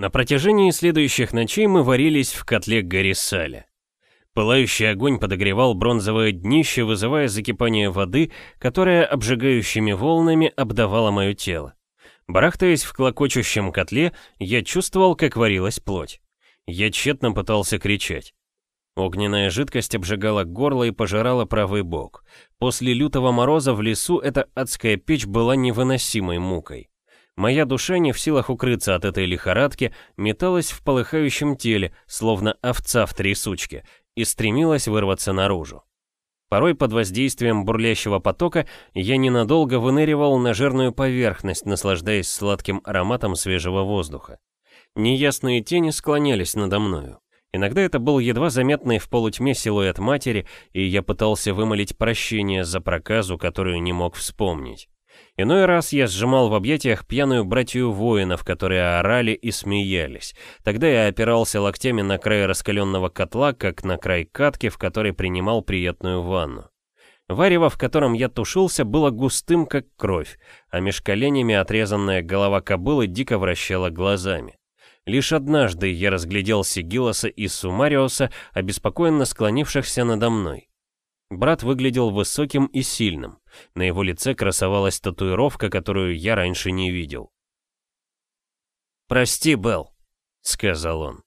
На протяжении следующих ночей мы варились в котле Гарисаля. Пылающий огонь подогревал бронзовое днище, вызывая закипание воды, которая обжигающими волнами обдавала мое тело. Барахтаясь в клокочущем котле, я чувствовал, как варилась плоть. Я тщетно пытался кричать. Огненная жидкость обжигала горло и пожирала правый бок. После лютого мороза в лесу эта адская печь была невыносимой мукой. Моя душа не в силах укрыться от этой лихорадки, металась в полыхающем теле, словно овца в трясучке, и стремилась вырваться наружу. Порой под воздействием бурлящего потока я ненадолго выныривал на жирную поверхность, наслаждаясь сладким ароматом свежего воздуха. Неясные тени склонялись надо мною. Иногда это был едва заметный в полутьме силуэт матери, и я пытался вымолить прощение за проказу, которую не мог вспомнить. Иной раз я сжимал в объятиях пьяную братью воинов, которые орали и смеялись. Тогда я опирался локтями на край раскаленного котла, как на край катки, в которой принимал приятную ванну. Варево, в котором я тушился, было густым, как кровь, а меж коленями отрезанная голова кобылы дико вращала глазами. Лишь однажды я разглядел Сигилоса и Сумариоса, обеспокоенно склонившихся надо мной. Брат выглядел высоким и сильным. На его лице красовалась татуировка, которую я раньше не видел. «Прости, Белл», — сказал он.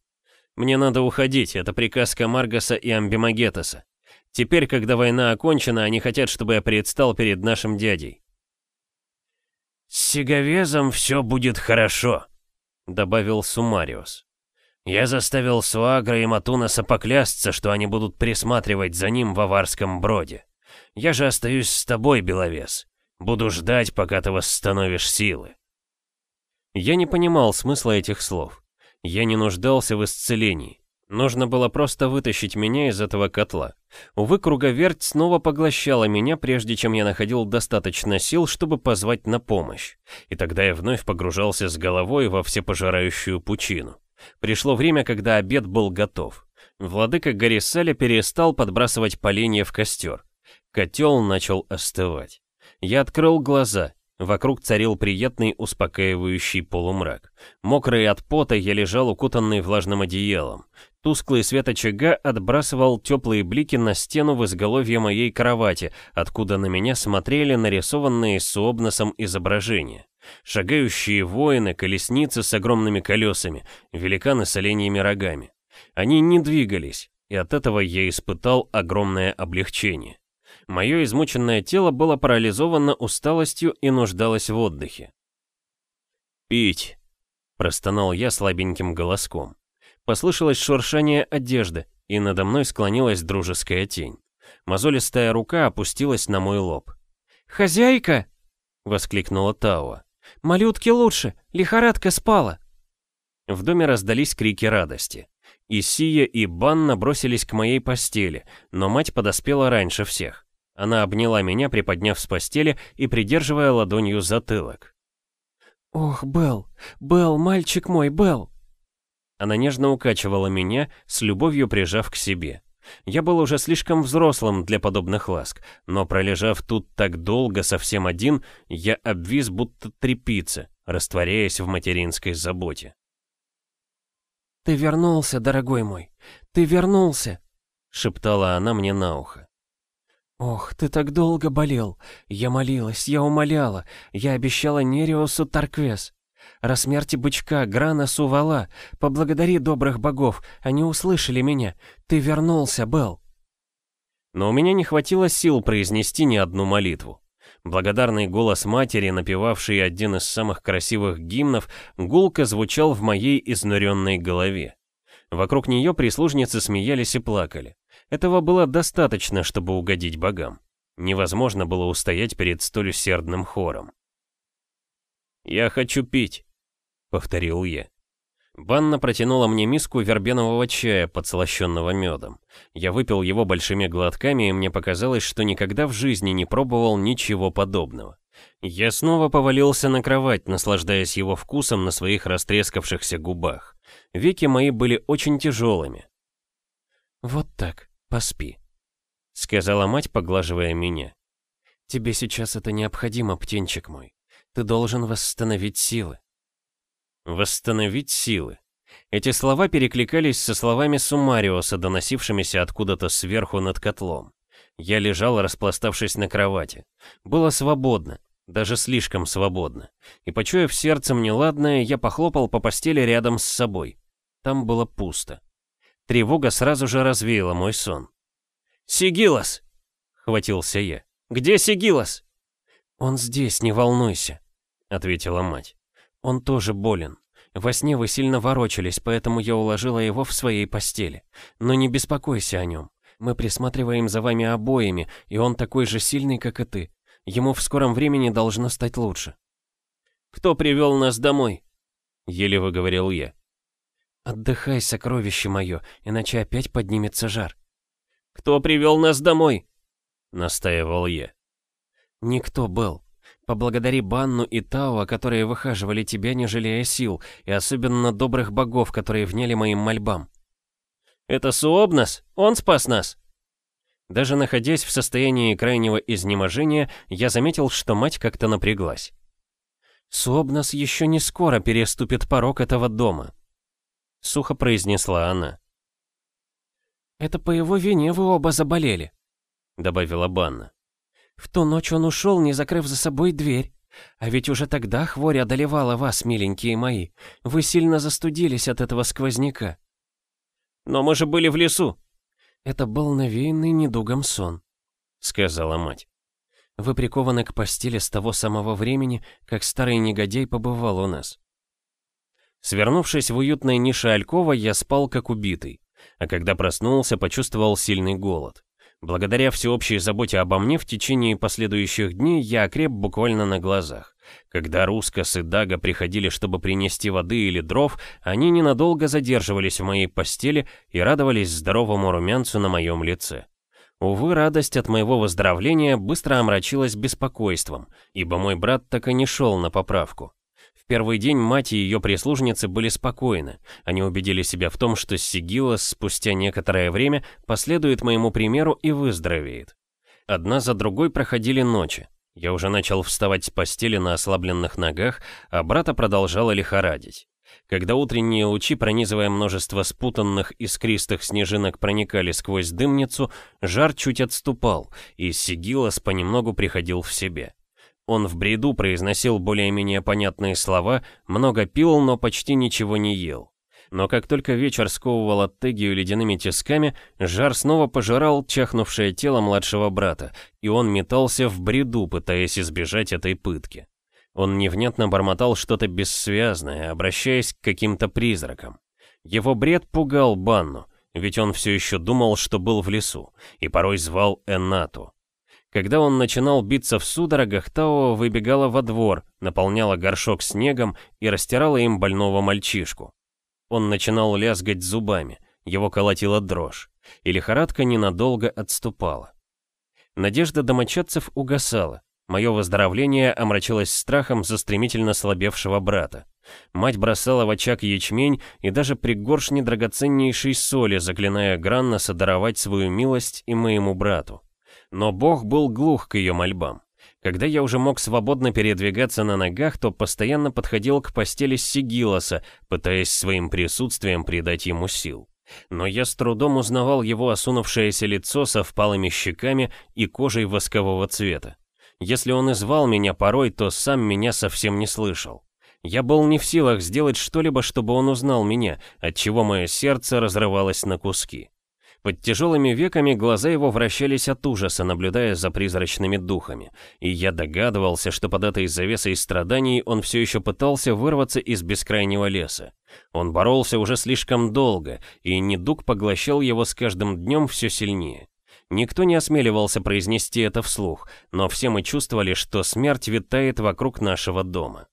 «Мне надо уходить, это приказ Камаргаса и Амбимагетаса. Теперь, когда война окончена, они хотят, чтобы я предстал перед нашим дядей». «С Сиговезом все будет хорошо», — добавил Сумариус. Я заставил Суагра и Матунаса поклясться, что они будут присматривать за ним в аварском броде. Я же остаюсь с тобой, Беловес. Буду ждать, пока ты восстановишь силы. Я не понимал смысла этих слов. Я не нуждался в исцелении. Нужно было просто вытащить меня из этого котла. Увы, круговерть снова поглощала меня, прежде чем я находил достаточно сил, чтобы позвать на помощь. И тогда я вновь погружался с головой во всепожирающую пучину. Пришло время, когда обед был готов. Владыка Гарисаля перестал подбрасывать поленья в костер. Котел начал остывать. Я открыл глаза. Вокруг царил приятный успокаивающий полумрак. Мокрый от пота я лежал укутанный влажным одеялом. Тусклый свет очага отбрасывал теплые блики на стену в изголовье моей кровати, откуда на меня смотрели нарисованные с обносом изображения. Шагающие воины, колесницы с огромными колесами, великаны с оленьими рогами. Они не двигались, и от этого я испытал огромное облегчение. Мое измученное тело было парализовано усталостью и нуждалось в отдыхе. «Пить!» — простонал я слабеньким голоском. Послышалось шуршание одежды, и надо мной склонилась дружеская тень. Мозолистая рука опустилась на мой лоб. «Хозяйка!» — воскликнула Тауа. «Малютке лучше! Лихорадка спала!» В доме раздались крики радости. И Сия, и Банна бросились к моей постели, но мать подоспела раньше всех. Она обняла меня, приподняв с постели и придерживая ладонью затылок. «Ох, Белл, Белл, мальчик мой, Белл!» Она нежно укачивала меня, с любовью прижав к себе. Я был уже слишком взрослым для подобных ласк, но пролежав тут так долго совсем один, я обвис будто трепица, растворяясь в материнской заботе. «Ты вернулся, дорогой мой, ты вернулся!» — шептала она мне на ухо. «Ох, ты так долго болел! Я молилась, я умоляла, я обещала Нериосу Тарквес. О смерти бычка, Грана Сувала, поблагодари добрых богов, они услышали меня. Ты вернулся, Белл. Но у меня не хватило сил произнести ни одну молитву. Благодарный голос матери, напевавший один из самых красивых гимнов, гулко звучал в моей изнуренной голове. Вокруг нее прислужницы смеялись и плакали. Этого было достаточно, чтобы угодить богам. Невозможно было устоять перед столь усердным хором. «Я хочу пить», — повторил я. Банна протянула мне миску вербенового чая, подслащенного медом. Я выпил его большими глотками, и мне показалось, что никогда в жизни не пробовал ничего подобного. Я снова повалился на кровать, наслаждаясь его вкусом на своих растрескавшихся губах. Веки мои были очень тяжелыми. «Вот так, поспи», — сказала мать, поглаживая меня. «Тебе сейчас это необходимо, птенчик мой. Ты должен восстановить силы. Восстановить силы. Эти слова перекликались со словами Сумариоса, доносившимися откуда-то сверху над котлом. Я лежал, распластавшись на кровати. Было свободно, даже слишком свободно. И, почуяв сердцем неладное, я похлопал по постели рядом с собой. Там было пусто. Тревога сразу же развеяла мой сон. «Сигилас!» — хватился я. «Где Сигилас?» «Он здесь, не волнуйся», — ответила мать. «Он тоже болен. Во сне вы сильно ворочались, поэтому я уложила его в своей постели. Но не беспокойся о нем. Мы присматриваем за вами обоими, и он такой же сильный, как и ты. Ему в скором времени должно стать лучше». «Кто привел нас домой?» — еле выговорил я. «Отдыхай, сокровище мое, иначе опять поднимется жар». «Кто привел нас домой?» — настаивал я. «Никто был. Поблагодари Банну и Тао, которые выхаживали тебя, не жалея сил, и особенно добрых богов, которые вняли моим мольбам». «Это Суобнас? Он спас нас?» Даже находясь в состоянии крайнего изнеможения, я заметил, что мать как-то напряглась. «Суобнас еще не скоро переступит порог этого дома», — сухо произнесла она. «Это по его вине вы оба заболели», — добавила Банна. «В ту ночь он ушел, не закрыв за собой дверь. А ведь уже тогда хворь одолевала вас, миленькие мои. Вы сильно застудились от этого сквозняка». «Но мы же были в лесу». «Это был навеянный недугом сон», — сказала мать. «Вы прикованы к постели с того самого времени, как старый негодяй побывал у нас». Свернувшись в уютной нише Алькова, я спал как убитый а когда проснулся, почувствовал сильный голод. Благодаря всеобщей заботе обо мне в течение последующих дней я окреп буквально на глазах. Когда Рускас и Дага приходили, чтобы принести воды или дров, они ненадолго задерживались в моей постели и радовались здоровому румянцу на моем лице. Увы, радость от моего выздоровления быстро омрачилась беспокойством, ибо мой брат так и не шел на поправку. В первый день мать и ее прислужницы были спокойны. Они убедили себя в том, что Сигила спустя некоторое время последует моему примеру и выздоровеет. Одна за другой проходили ночи. Я уже начал вставать с постели на ослабленных ногах, а брата продолжала лихорадить. Когда утренние лучи, пронизывая множество спутанных искристых снежинок, проникали сквозь дымницу, жар чуть отступал, и Сигилас понемногу приходил в себе. Он в бреду произносил более-менее понятные слова, много пил, но почти ничего не ел. Но как только вечер сковывал Аттегию ледяными тисками, жар снова пожирал чахнувшее тело младшего брата, и он метался в бреду, пытаясь избежать этой пытки. Он невнятно бормотал что-то бессвязное, обращаясь к каким-то призракам. Его бред пугал Банну, ведь он все еще думал, что был в лесу, и порой звал Эннату. Когда он начинал биться в судорогах, Тао выбегала во двор, наполняла горшок снегом и растирала им больного мальчишку. Он начинал лязгать зубами, его колотила дрожь, и лихорадка ненадолго отступала. Надежда домочадцев угасала, мое выздоровление омрачилось страхом за стремительно слабевшего брата. Мать бросала в очаг ячмень и даже при горшне драгоценнейшей соли, заклиная Граннаса даровать свою милость и моему брату. Но Бог был глух к ее мольбам. Когда я уже мог свободно передвигаться на ногах, то постоянно подходил к постели Сигилоса, пытаясь своим присутствием придать ему сил. Но я с трудом узнавал его осунувшееся лицо со впалыми щеками и кожей воскового цвета. Если он и звал меня порой, то сам меня совсем не слышал. Я был не в силах сделать что-либо, чтобы он узнал меня, отчего мое сердце разрывалось на куски. Под тяжелыми веками глаза его вращались от ужаса, наблюдая за призрачными духами, и я догадывался, что под этой завесой страданий он все еще пытался вырваться из бескрайнего леса. Он боролся уже слишком долго, и недуг поглощал его с каждым днем все сильнее. Никто не осмеливался произнести это вслух, но все мы чувствовали, что смерть витает вокруг нашего дома.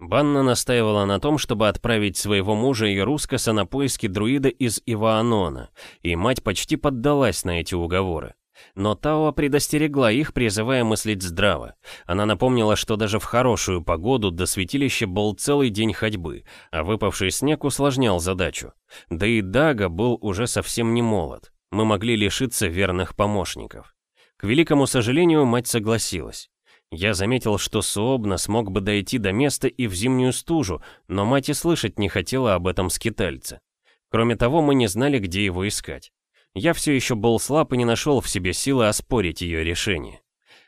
Банна настаивала на том, чтобы отправить своего мужа и Рускаса на поиски друида из Иваанона, и мать почти поддалась на эти уговоры. Но Тао предостерегла их, призывая мыслить здраво. Она напомнила, что даже в хорошую погоду до святилища был целый день ходьбы, а выпавший снег усложнял задачу. Да и Дага был уже совсем не молод. Мы могли лишиться верных помощников. К великому сожалению, мать согласилась. Я заметил, что Суобна смог бы дойти до места и в зимнюю стужу, но мать и слышать не хотела об этом скитальце. Кроме того, мы не знали, где его искать. Я все еще был слаб и не нашел в себе силы оспорить ее решение.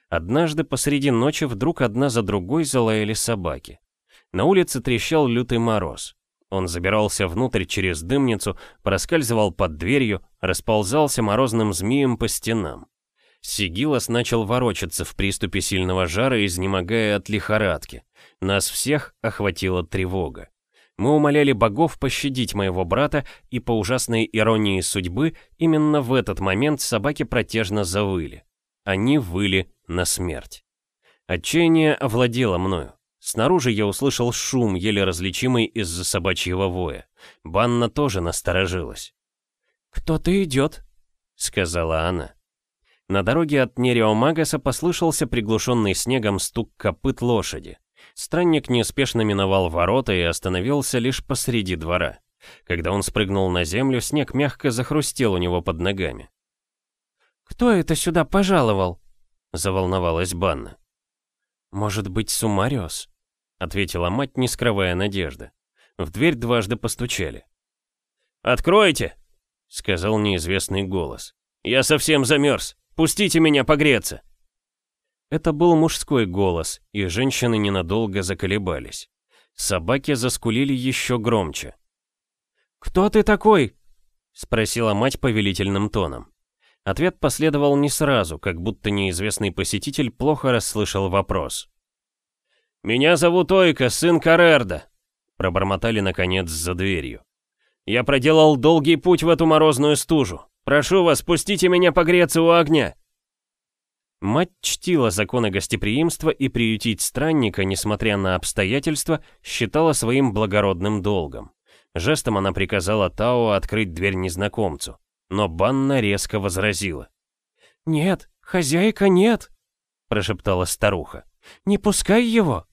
Однажды посреди ночи вдруг одна за другой залаяли собаки. На улице трещал лютый мороз. Он забирался внутрь через дымницу, проскальзывал под дверью, расползался морозным змеем по стенам. Сигилас начал ворочаться в приступе сильного жара, изнемогая от лихорадки. Нас всех охватила тревога. Мы умоляли богов пощадить моего брата, и по ужасной иронии судьбы, именно в этот момент собаки протяжно завыли. Они выли на смерть. Отчаяние овладело мною. Снаружи я услышал шум, еле различимый из-за собачьего воя. Банна тоже насторожилась. «Кто-то идет», — сказала она. На дороге от Нереомагаса послышался приглушенный снегом стук копыт лошади. Странник неспешно миновал ворота и остановился лишь посреди двора. Когда он спрыгнул на землю, снег мягко захрустел у него под ногами. «Кто это сюда пожаловал?» — заволновалась Банна. «Может быть, Сумариос?» — ответила мать, не скрывая надежды. В дверь дважды постучали. «Откройте!» — сказал неизвестный голос. «Я совсем замерз. Пустите меня погреться!» Это был мужской голос, и женщины ненадолго заколебались. Собаки заскулили еще громче. «Кто ты такой?» — спросила мать повелительным тоном. Ответ последовал не сразу, как будто неизвестный посетитель плохо расслышал вопрос. «Меня зовут Ойка, сын Карерда», — пробормотали наконец за дверью. «Я проделал долгий путь в эту морозную стужу. Прошу вас, пустите меня погреться у огня». Мать чтила законы гостеприимства и приютить странника, несмотря на обстоятельства, считала своим благородным долгом. Жестом она приказала Тао открыть дверь незнакомцу, но Банна резко возразила. «Нет, хозяйка, нет!» – прошептала старуха. «Не пускай его!»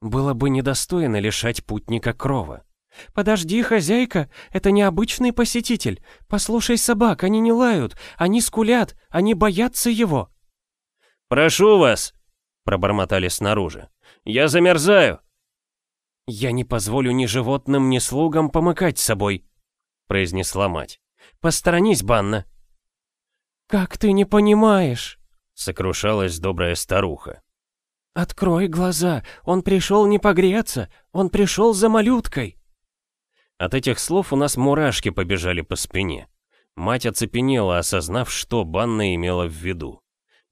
Было бы недостойно лишать путника крова. «Подожди, хозяйка, это необычный посетитель. Послушай собак, они не лают, они скулят, они боятся его!» «Прошу вас!» — пробормотали снаружи. «Я замерзаю!» «Я не позволю ни животным, ни слугам помыкать собой», — произнесла мать. «Посторонись, Банна!» «Как ты не понимаешь?» — сокрушалась добрая старуха. «Открой глаза, он пришел не погреться, он пришел за малюткой!» От этих слов у нас мурашки побежали по спине. Мать оцепенела, осознав, что Банна имела в виду.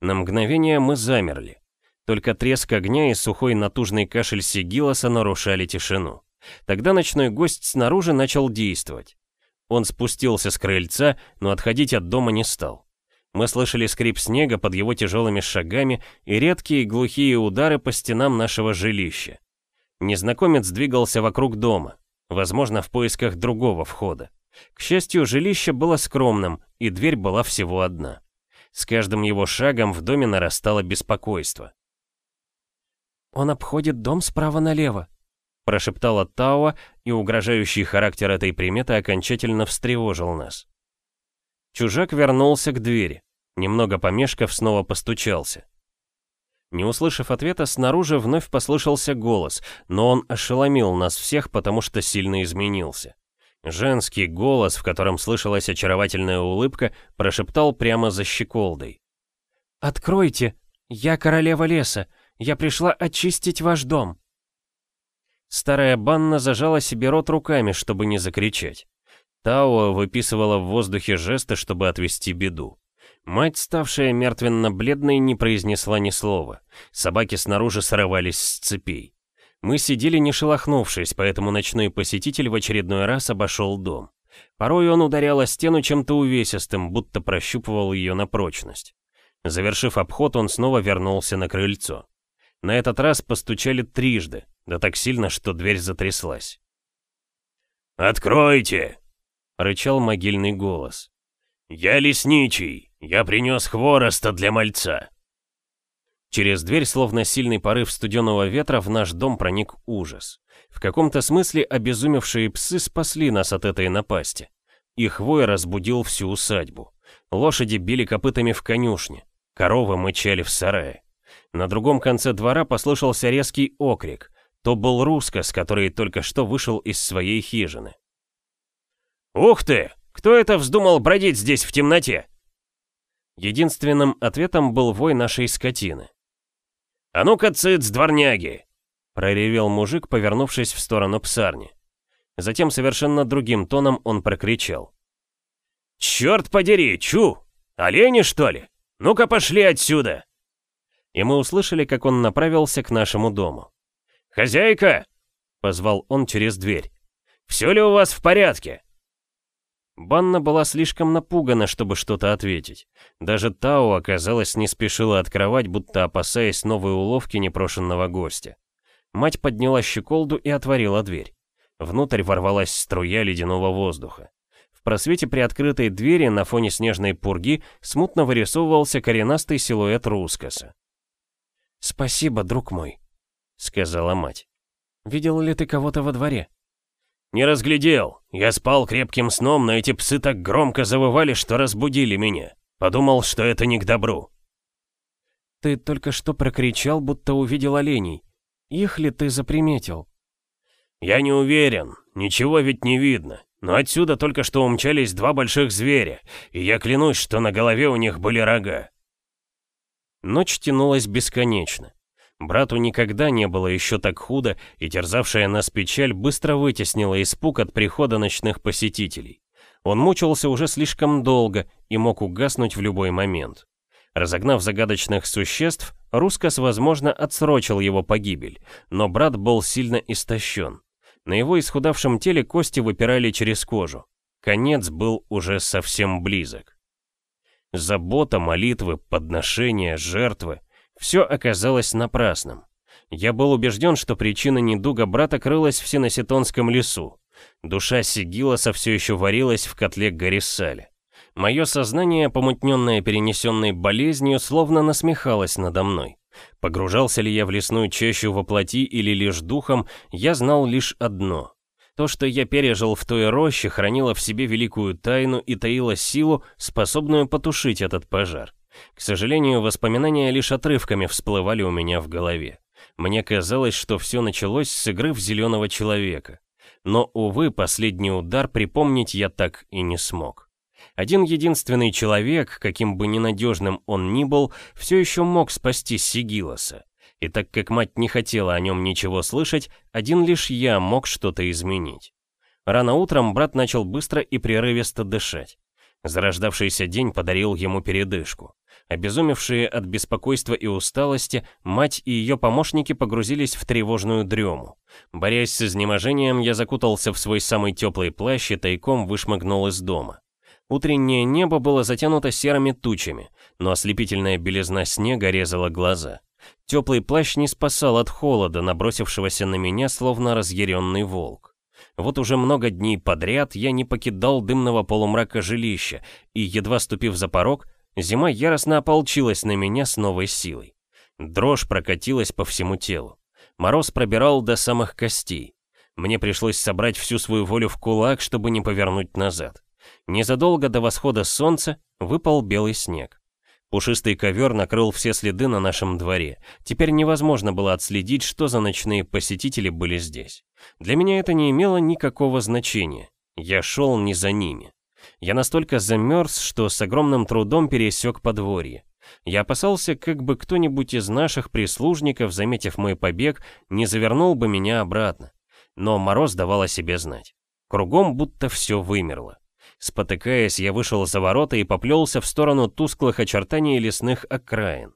На мгновение мы замерли. Только треск огня и сухой натужный кашель Сигилоса нарушали тишину. Тогда ночной гость снаружи начал действовать. Он спустился с крыльца, но отходить от дома не стал. Мы слышали скрип снега под его тяжелыми шагами и редкие глухие удары по стенам нашего жилища. Незнакомец двигался вокруг дома, возможно, в поисках другого входа. К счастью, жилище было скромным, и дверь была всего одна. С каждым его шагом в доме нарастало беспокойство. «Он обходит дом справа налево», — прошептала Тауа, и угрожающий характер этой приметы окончательно встревожил нас. Чужак вернулся к двери. Немного помешков, снова постучался. Не услышав ответа, снаружи вновь послышался голос, но он ошеломил нас всех, потому что сильно изменился. Женский голос, в котором слышалась очаровательная улыбка, прошептал прямо за щеколдой. «Откройте! Я королева леса! Я пришла очистить ваш дом!» Старая банна зажала себе рот руками, чтобы не закричать. Тао выписывала в воздухе жесты, чтобы отвести беду. Мать, ставшая мертвенно-бледной, не произнесла ни слова. Собаки снаружи срывались с цепей. Мы сидели не шелохнувшись, поэтому ночной посетитель в очередной раз обошел дом. Порой он ударял о стену чем-то увесистым, будто прощупывал ее на прочность. Завершив обход, он снова вернулся на крыльцо. На этот раз постучали трижды, да так сильно, что дверь затряслась. «Откройте!» — рычал могильный голос. «Я лесничий, я принес хвороста для мальца». Через дверь, словно сильный порыв студеного ветра, в наш дом проник ужас. В каком-то смысле обезумевшие псы спасли нас от этой напасти. Их вой разбудил всю усадьбу. Лошади били копытами в конюшне. Коровы мычали в сарае. На другом конце двора послышался резкий окрик. То был Рускос, который только что вышел из своей хижины. «Ух ты! Кто это вздумал бродить здесь в темноте?» Единственным ответом был вой нашей скотины. «А ну-ка, цыц, дворняги!» — проревел мужик, повернувшись в сторону псарни. Затем совершенно другим тоном он прокричал. «Черт подери, чу! Олени, что ли? Ну-ка пошли отсюда!» И мы услышали, как он направился к нашему дому. «Хозяйка!» — позвал он через дверь. «Все ли у вас в порядке?» Банна была слишком напугана, чтобы что-то ответить. Даже Тао, оказалось, не спешила открывать, будто опасаясь новой уловки непрошенного гостя. Мать подняла щеколду и отворила дверь. Внутрь ворвалась струя ледяного воздуха. В просвете приоткрытой двери на фоне снежной пурги смутно вырисовывался коренастый силуэт Рускоса. «Спасибо, друг мой», — сказала мать. «Видел ли ты кого-то во дворе?» «Не разглядел. Я спал крепким сном, но эти псы так громко завывали, что разбудили меня. Подумал, что это не к добру». «Ты только что прокричал, будто увидел оленей. Их ли ты заприметил?» «Я не уверен. Ничего ведь не видно. Но отсюда только что умчались два больших зверя, и я клянусь, что на голове у них были рога». Ночь тянулась бесконечно. Брату никогда не было еще так худо, и терзавшая нас печаль быстро вытеснила испуг от прихода ночных посетителей. Он мучился уже слишком долго и мог угаснуть в любой момент. Разогнав загадочных существ, Рускос, возможно, отсрочил его погибель, но брат был сильно истощен. На его исхудавшем теле кости выпирали через кожу. Конец был уже совсем близок. Забота, молитвы, подношения, жертвы — все оказалось напрасным. Я был убежден, что причина недуга брата крылась в Синоситонском лесу. Душа Сигиласа все еще варилась в котле Гарисали. Мое сознание, помутненное перенесенной болезнью, словно насмехалось надо мной. Погружался ли я в лесную чащу во плоти или лишь духом, я знал лишь одно. То, что я пережил в той роще, хранило в себе великую тайну и таило силу, способную потушить этот пожар. К сожалению, воспоминания лишь отрывками всплывали у меня в голове. Мне казалось, что все началось с игры в зеленого человека. Но, увы, последний удар припомнить я так и не смог. Один единственный человек, каким бы ненадежным он ни был, все еще мог спасти Сигилоса. И так как мать не хотела о нем ничего слышать, один лишь я мог что-то изменить. Рано утром брат начал быстро и прерывисто дышать. Зарождавшийся день подарил ему передышку. Обезумевшие от беспокойства и усталости, мать и ее помощники погрузились в тревожную дрему. Борясь с изнеможением, я закутался в свой самый теплый плащ и тайком вышмыгнул из дома. Утреннее небо было затянуто серыми тучами, но ослепительная белизна снега резала глаза. Теплый плащ не спасал от холода, набросившегося на меня, словно разъяренный волк. Вот уже много дней подряд я не покидал дымного полумрака жилища, и, едва ступив за порог, зима яростно ополчилась на меня с новой силой. Дрожь прокатилась по всему телу. Мороз пробирал до самых костей. Мне пришлось собрать всю свою волю в кулак, чтобы не повернуть назад. Незадолго до восхода солнца выпал белый снег. Пушистый ковер накрыл все следы на нашем дворе. Теперь невозможно было отследить, что за ночные посетители были здесь. Для меня это не имело никакого значения. Я шел не за ними. Я настолько замерз, что с огромным трудом пересек подворье. Я опасался, как бы кто-нибудь из наших прислужников, заметив мой побег, не завернул бы меня обратно. Но мороз давал о себе знать. Кругом будто все вымерло. Спотыкаясь, я вышел за ворота и поплелся в сторону тусклых очертаний лесных окраин.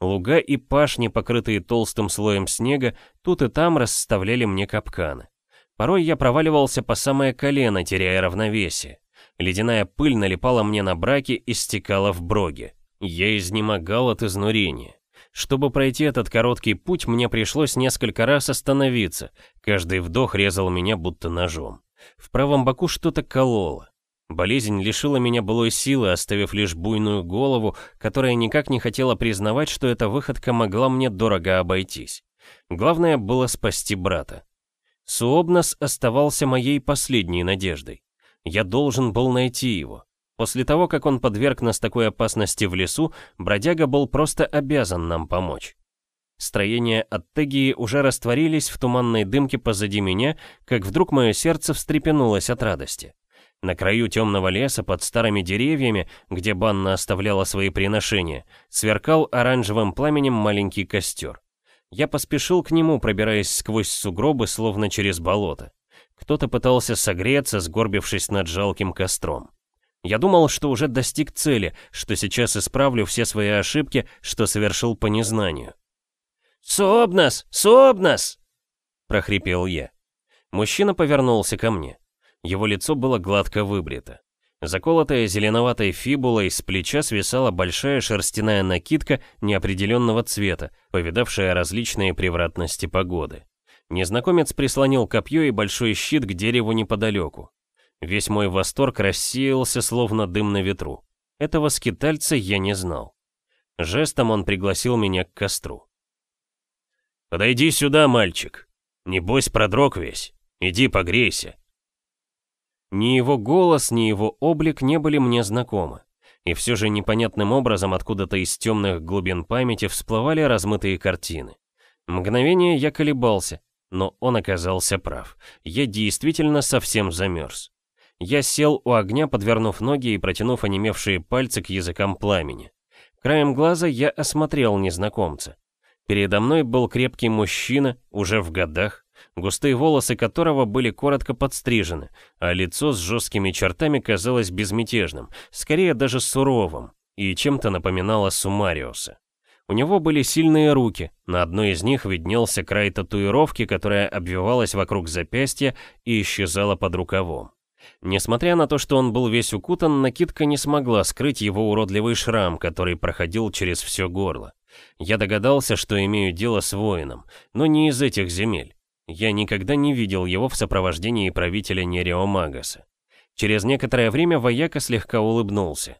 Луга и пашни, покрытые толстым слоем снега, тут и там расставляли мне капканы. Порой я проваливался по самое колено, теряя равновесие. Ледяная пыль налипала мне на браки и стекала в броги. Я изнемогал от изнурения. Чтобы пройти этот короткий путь, мне пришлось несколько раз остановиться. Каждый вдох резал меня будто ножом. В правом боку что-то кололо. Болезнь лишила меня былой силы, оставив лишь буйную голову, которая никак не хотела признавать, что эта выходка могла мне дорого обойтись. Главное было спасти брата. Суобнос оставался моей последней надеждой. Я должен был найти его. После того, как он подверг нас такой опасности в лесу, бродяга был просто обязан нам помочь. Строения Аттегии уже растворились в туманной дымке позади меня, как вдруг мое сердце встрепенулось от радости. На краю темного леса под старыми деревьями, где банна оставляла свои приношения, сверкал оранжевым пламенем маленький костер. Я поспешил к нему, пробираясь сквозь сугробы, словно через болото. Кто-то пытался согреться, сгорбившись над жалким костром. Я думал, что уже достиг цели, что сейчас исправлю все свои ошибки, что совершил по незнанию. «Собнас! Собнас!» — прохрипел я. Мужчина повернулся ко мне. Его лицо было гладко выбрито. Заколотая зеленоватой фибулой с плеча свисала большая шерстяная накидка неопределенного цвета, повидавшая различные превратности погоды. Незнакомец прислонил копье и большой щит к дереву неподалеку. Весь мой восторг рассеялся, словно дым на ветру. Этого скитальца я не знал. Жестом он пригласил меня к костру. «Подойди сюда, мальчик. Небось, продрог весь. Иди погрейся». Ни его голос, ни его облик не были мне знакомы. И все же непонятным образом откуда-то из темных глубин памяти всплывали размытые картины. Мгновение я колебался, но он оказался прав. Я действительно совсем замерз. Я сел у огня, подвернув ноги и протянув онемевшие пальцы к языкам пламени. Краем глаза я осмотрел незнакомца. Передо мной был крепкий мужчина, уже в годах, густые волосы которого были коротко подстрижены, а лицо с жесткими чертами казалось безмятежным, скорее даже суровым, и чем-то напоминало Сумариуса. У него были сильные руки, на одной из них виднелся край татуировки, которая обвивалась вокруг запястья и исчезала под рукавом. Несмотря на то, что он был весь укутан, накидка не смогла скрыть его уродливый шрам, который проходил через все горло. Я догадался, что имею дело с воином, но не из этих земель. Я никогда не видел его в сопровождении правителя Нереомагаса. Через некоторое время вояка слегка улыбнулся.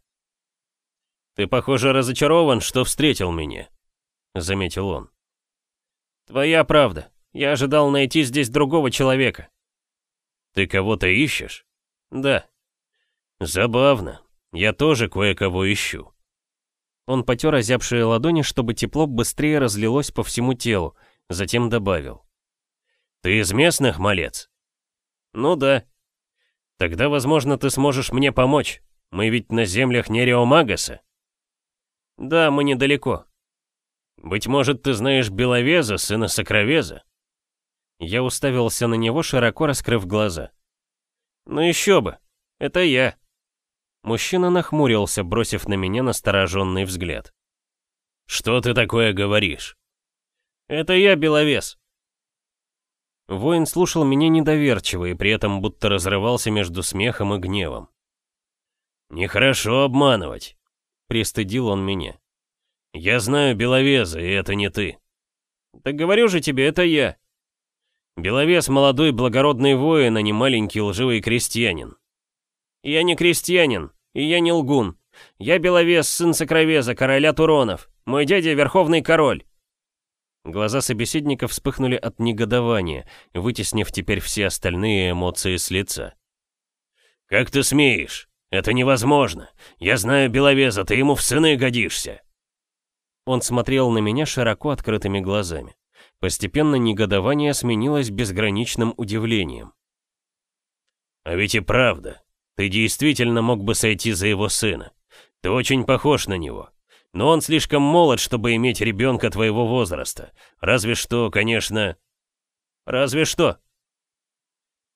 «Ты, похоже, разочарован, что встретил меня», — заметил он. «Твоя правда. Я ожидал найти здесь другого человека». «Ты кого-то ищешь?» «Да». «Забавно. Я тоже кое-кого ищу». Он потер озябшие ладони, чтобы тепло быстрее разлилось по всему телу, затем добавил. «Ты из местных, малец?» «Ну да». «Тогда, возможно, ты сможешь мне помочь. Мы ведь на землях Нереомагаса». «Да, мы недалеко». «Быть может, ты знаешь Беловеза, сына Сокровеза?» Я уставился на него, широко раскрыв глаза. «Ну еще бы, это я». Мужчина нахмурился, бросив на меня настороженный взгляд. «Что ты такое говоришь?» «Это я, Беловес». Воин слушал меня недоверчиво и при этом будто разрывался между смехом и гневом. «Нехорошо обманывать», — пристыдил он меня. «Я знаю Беловеза, и это не ты». «Да говорю же тебе, это я». Беловес — молодой благородный воин, а не маленький лживый крестьянин. «Я не крестьянин, и я не лгун. Я Беловес, сын Сокровеза, короля Туронов. Мой дядя — верховный король». Глаза собеседника вспыхнули от негодования, вытеснив теперь все остальные эмоции с лица. «Как ты смеешь? Это невозможно. Я знаю Беловеза, ты ему в сыны годишься». Он смотрел на меня широко открытыми глазами. Постепенно негодование сменилось безграничным удивлением. «А ведь и правда, ты действительно мог бы сойти за его сына. Ты очень похож на него. Но он слишком молод, чтобы иметь ребенка твоего возраста. Разве что, конечно... Разве что?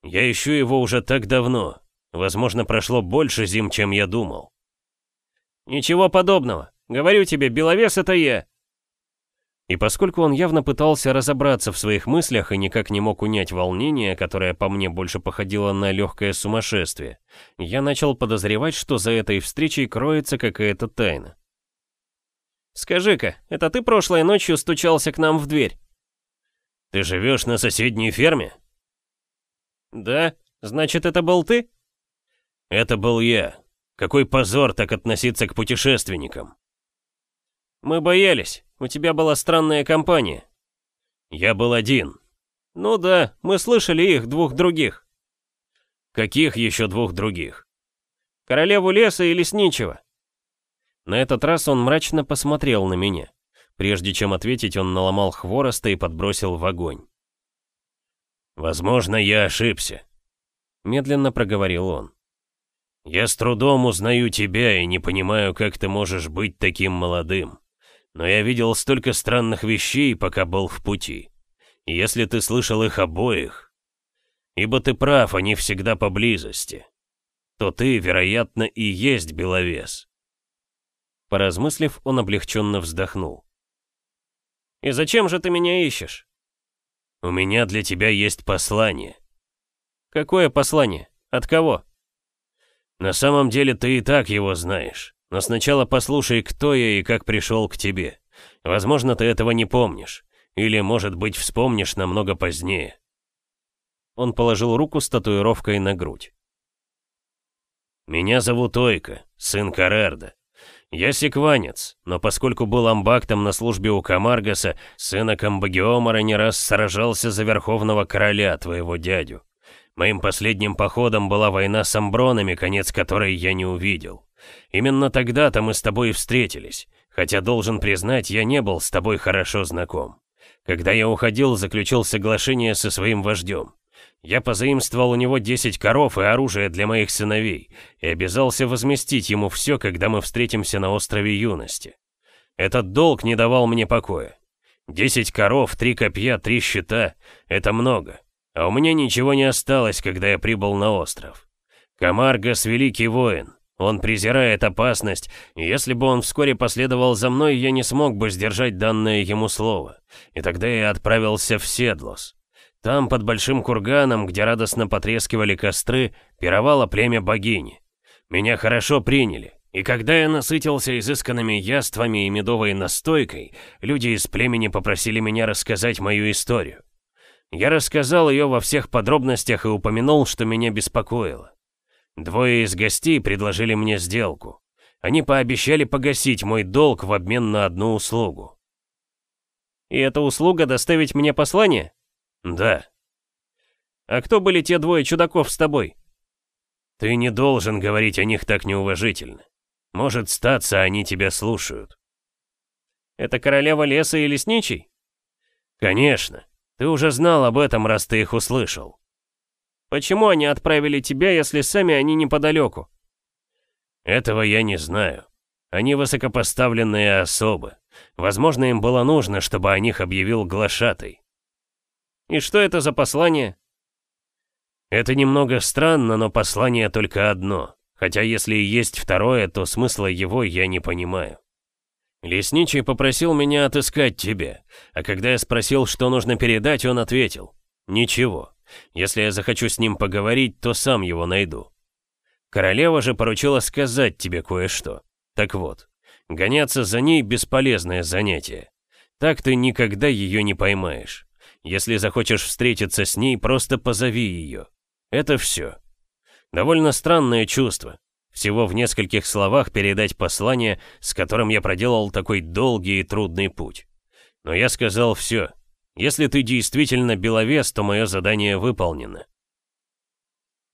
Я ищу его уже так давно. Возможно, прошло больше зим, чем я думал. Ничего подобного. Говорю тебе, Беловес это я. И поскольку он явно пытался разобраться в своих мыслях и никак не мог унять волнение, которое по мне больше походило на легкое сумасшествие, я начал подозревать, что за этой встречей кроется какая-то тайна. «Скажи-ка, это ты прошлой ночью стучался к нам в дверь?» «Ты живешь на соседней ферме?» «Да, значит, это был ты?» «Это был я. Какой позор так относиться к путешественникам!» «Мы боялись. У тебя была странная компания». «Я был один». «Ну да, мы слышали их, двух других». «Каких еще двух других?» «Королеву леса и лесничего». На этот раз он мрачно посмотрел на меня. Прежде чем ответить, он наломал хвороста и подбросил в огонь. «Возможно, я ошибся», — медленно проговорил он. «Я с трудом узнаю тебя и не понимаю, как ты можешь быть таким молодым. Но я видел столько странных вещей, пока был в пути. Если ты слышал их обоих, ибо ты прав, они всегда поблизости, то ты, вероятно, и есть беловес». Поразмыслив, он облегченно вздохнул. «И зачем же ты меня ищешь?» «У меня для тебя есть послание». «Какое послание? От кого?» «На самом деле ты и так его знаешь. Но сначала послушай, кто я и как пришел к тебе. Возможно, ты этого не помнишь. Или, может быть, вспомнишь намного позднее». Он положил руку с татуировкой на грудь. «Меня зовут Ойка, сын Карерда. Я секванец, но поскольку был амбактом на службе у Камаргаса, сына Камбагиомара не раз сражался за верховного короля, твоего дядю. Моим последним походом была война с амбронами, конец которой я не увидел. Именно тогда-то мы с тобой встретились, хотя, должен признать, я не был с тобой хорошо знаком. Когда я уходил, заключил соглашение со своим вождем. Я позаимствовал у него 10 коров и оружие для моих сыновей и обязался возместить ему все, когда мы встретимся на острове юности. Этот долг не давал мне покоя. 10 коров, 3 копья, 3 щита — это много. А у меня ничего не осталось, когда я прибыл на остров. Камаргас — великий воин. Он презирает опасность, и если бы он вскоре последовал за мной, я не смог бы сдержать данное ему слово. И тогда я отправился в Седлос. Там, под большим курганом, где радостно потрескивали костры, пировало племя богини. Меня хорошо приняли, и когда я насытился изысканными яствами и медовой настойкой, люди из племени попросили меня рассказать мою историю. Я рассказал ее во всех подробностях и упомянул, что меня беспокоило. Двое из гостей предложили мне сделку. Они пообещали погасить мой долг в обмен на одну услугу. «И эта услуга доставить мне послание?» «Да». «А кто были те двое чудаков с тобой?» «Ты не должен говорить о них так неуважительно. Может статься, они тебя слушают». «Это королева леса и лесничий?» «Конечно. Ты уже знал об этом, раз ты их услышал». «Почему они отправили тебя, если сами они неподалеку?» «Этого я не знаю. Они высокопоставленные особы. Возможно, им было нужно, чтобы о них объявил глашатый. И что это за послание? Это немного странно, но послание только одно. Хотя если и есть второе, то смысла его я не понимаю. Лесничий попросил меня отыскать тебя, а когда я спросил, что нужно передать, он ответил. Ничего. Если я захочу с ним поговорить, то сам его найду. Королева же поручила сказать тебе кое-что. Так вот, гоняться за ней бесполезное занятие. Так ты никогда ее не поймаешь. Если захочешь встретиться с ней, просто позови ее. Это все. Довольно странное чувство. Всего в нескольких словах передать послание, с которым я проделал такой долгий и трудный путь. Но я сказал все. Если ты действительно беловес, то мое задание выполнено.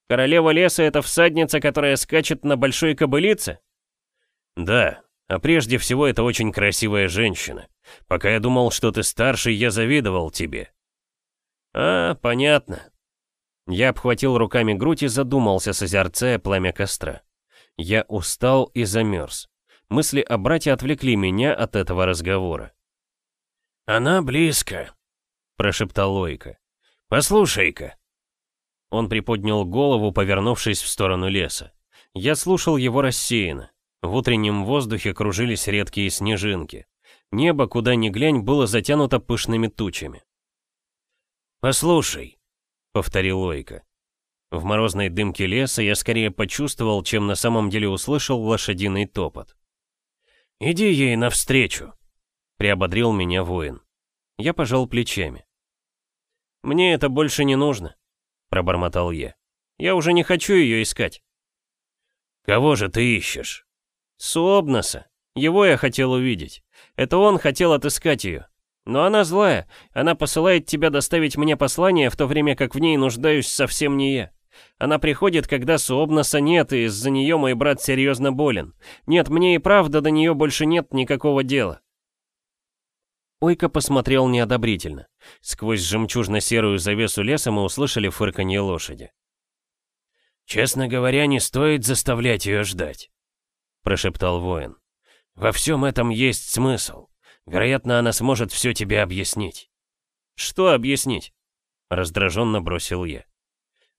Королева леса — это всадница, которая скачет на большой кобылице? Да, а прежде всего это очень красивая женщина. Пока я думал, что ты старший, я завидовал тебе. «А, понятно». Я обхватил руками грудь и задумался, созерцая пламя костра. Я устал и замерз. Мысли о брате отвлекли меня от этого разговора. «Она близко», — прошептал Лойка. «Послушай-ка». Он приподнял голову, повернувшись в сторону леса. Я слушал его рассеянно. В утреннем воздухе кружились редкие снежинки. Небо, куда ни глянь, было затянуто пышными тучами. «Послушай», — повторил Лойка. В морозной дымке леса я скорее почувствовал, чем на самом деле услышал лошадиный топот. «Иди ей навстречу», — приободрил меня воин. Я пожал плечами. «Мне это больше не нужно», — пробормотал я. «Я уже не хочу ее искать». «Кого же ты ищешь?» «Суобнаса. Его я хотел увидеть. Это он хотел отыскать ее. Но она злая. Она посылает тебя доставить мне послание, в то время как в ней нуждаюсь совсем не я. Она приходит, когда Суобнаса нет, и из-за нее мой брат серьезно болен. Нет, мне и правда до нее больше нет никакого дела. Ойка посмотрел неодобрительно. Сквозь жемчужно-серую завесу леса мы услышали фырканье лошади. «Честно говоря, не стоит заставлять ее ждать», — прошептал воин. «Во всем этом есть смысл. Вероятно, она сможет все тебе объяснить». «Что объяснить?» — раздраженно бросил я.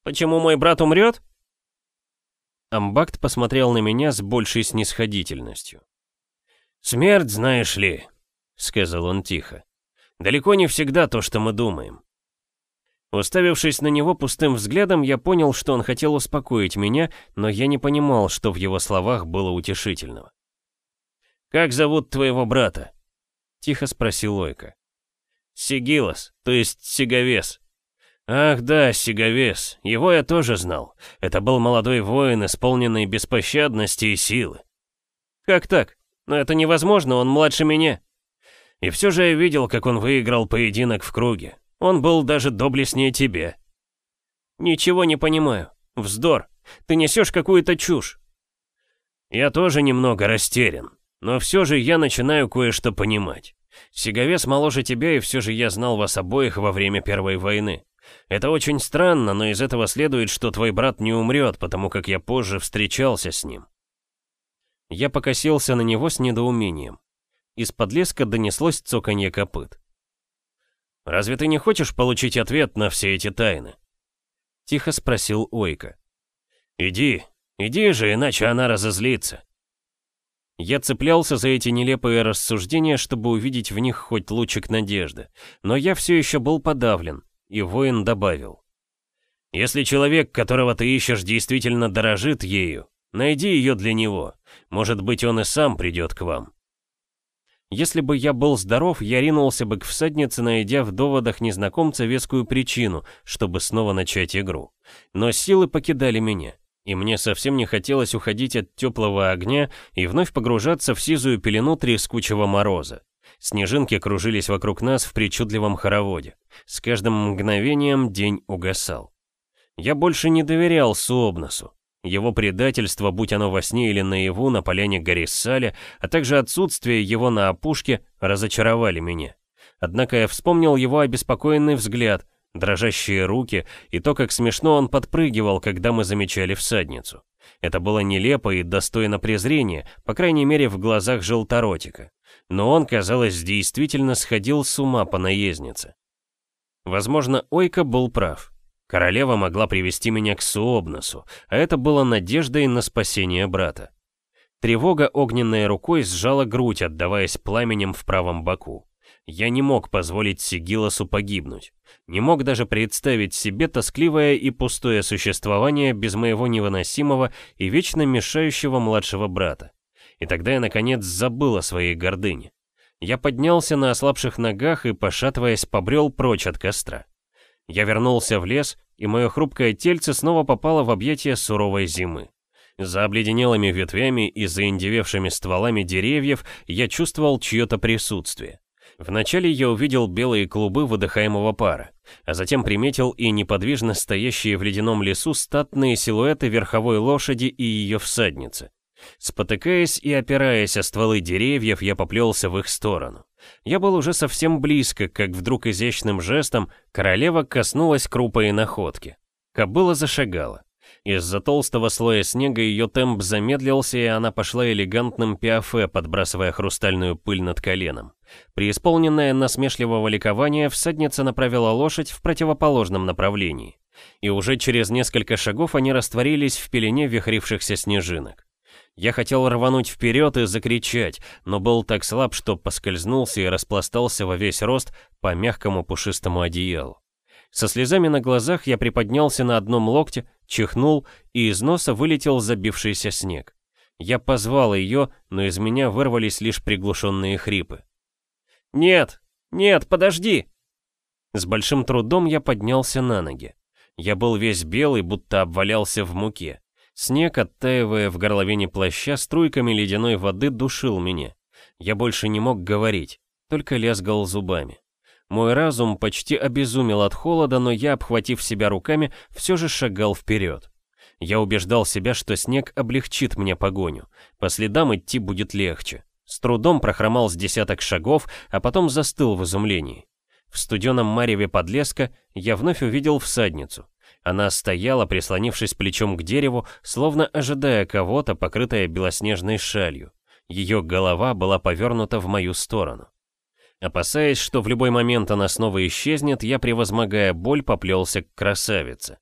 «Почему мой брат умрет?» Амбакт посмотрел на меня с большей снисходительностью. «Смерть, знаешь ли», — сказал он тихо, — «далеко не всегда то, что мы думаем. Уставившись на него пустым взглядом, я понял, что он хотел успокоить меня, но я не понимал, что в его словах было утешительного. «Как зовут твоего брата?» — тихо спросил Ойка. «Сигилос, то есть Сиговес». «Ах да, Сиговес, его я тоже знал. Это был молодой воин, исполненный беспощадности и силы». «Как так? Но это невозможно, он младше меня». «И все же я видел, как он выиграл поединок в круге. Он был даже доблестнее тебе». «Ничего не понимаю. Вздор. Ты несешь какую-то чушь». «Я тоже немного растерян, но все же я начинаю кое-что понимать. Сиговес моложе тебя, и все же я знал вас обоих во время Первой войны. Это очень странно, но из этого следует, что твой брат не умрет, потому как я позже встречался с ним». Я покосился на него с недоумением. Из-под леска донеслось цоканье копыт. «Разве ты не хочешь получить ответ на все эти тайны?» Тихо спросил Ойка. «Иди, иди же, иначе она разозлится». Я цеплялся за эти нелепые рассуждения, чтобы увидеть в них хоть лучик надежды, но я все еще был подавлен, и воин добавил. «Если человек, которого ты ищешь, действительно дорожит ею, найди ее для него, может быть, он и сам придет к вам». Если бы я был здоров, я ринулся бы к всаднице, найдя в доводах незнакомца вескую причину, чтобы снова начать игру. Но силы покидали меня, и мне совсем не хотелось уходить от теплого огня и вновь погружаться в сизую пелену трескучего мороза. Снежинки кружились вокруг нас в причудливом хороводе. С каждым мгновением день угасал. Я больше не доверял Суобносу. Его предательство, будь оно во сне или наяву на поляне Гариссаля, а также отсутствие его на опушке, разочаровали меня. Однако я вспомнил его обеспокоенный взгляд, дрожащие руки и то, как смешно он подпрыгивал, когда мы замечали всадницу. Это было нелепо и достойно презрения, по крайней мере в глазах желторотика. Но он, казалось, действительно сходил с ума по наезднице. Возможно, Ойка был прав. Королева могла привести меня к Суобносу, а это было надеждой на спасение брата. Тревога огненной рукой сжала грудь, отдаваясь пламенем в правом боку. Я не мог позволить Сигилосу погибнуть. Не мог даже представить себе тоскливое и пустое существование без моего невыносимого и вечно мешающего младшего брата. И тогда я, наконец, забыл о своей гордыне. Я поднялся на ослабших ногах и, пошатываясь, побрел прочь от костра. Я вернулся в лес, и мое хрупкое тельце снова попало в объятия суровой зимы. За обледенелыми ветвями и заиндевевшими стволами деревьев я чувствовал чье-то присутствие. Вначале я увидел белые клубы выдыхаемого пара, а затем приметил и неподвижно стоящие в ледяном лесу статные силуэты верховой лошади и ее всадницы. Спотыкаясь и опираясь о стволы деревьев, я поплелся в их сторону. Я был уже совсем близко, как вдруг изящным жестом королева коснулась крупой находки. Кобыла зашагала. Из-за толстого слоя снега ее темп замедлился, и она пошла элегантным пиафе, подбрасывая хрустальную пыль над коленом. Преисполненная насмешливого ликования, всадница направила лошадь в противоположном направлении. И уже через несколько шагов они растворились в пелене вихрившихся снежинок. Я хотел рвануть вперед и закричать, но был так слаб, что поскользнулся и распластался во весь рост по мягкому пушистому одеялу. Со слезами на глазах я приподнялся на одном локте, чихнул, и из носа вылетел забившийся снег. Я позвал ее, но из меня вырвались лишь приглушенные хрипы. «Нет! Нет, подожди!» С большим трудом я поднялся на ноги. Я был весь белый, будто обвалялся в муке. Снег, оттаивая в горловине плаща, струйками ледяной воды душил меня. Я больше не мог говорить, только лязгал зубами. Мой разум почти обезумел от холода, но я, обхватив себя руками, все же шагал вперед. Я убеждал себя, что снег облегчит мне погоню. По следам идти будет легче. С трудом прохромал с десяток шагов, а потом застыл в изумлении. В студеном мареве подлеска я вновь увидел всадницу. Она стояла, прислонившись плечом к дереву, словно ожидая кого-то, покрытая белоснежной шалью. Ее голова была повернута в мою сторону. Опасаясь, что в любой момент она снова исчезнет, я, превозмогая боль, поплелся к красавице.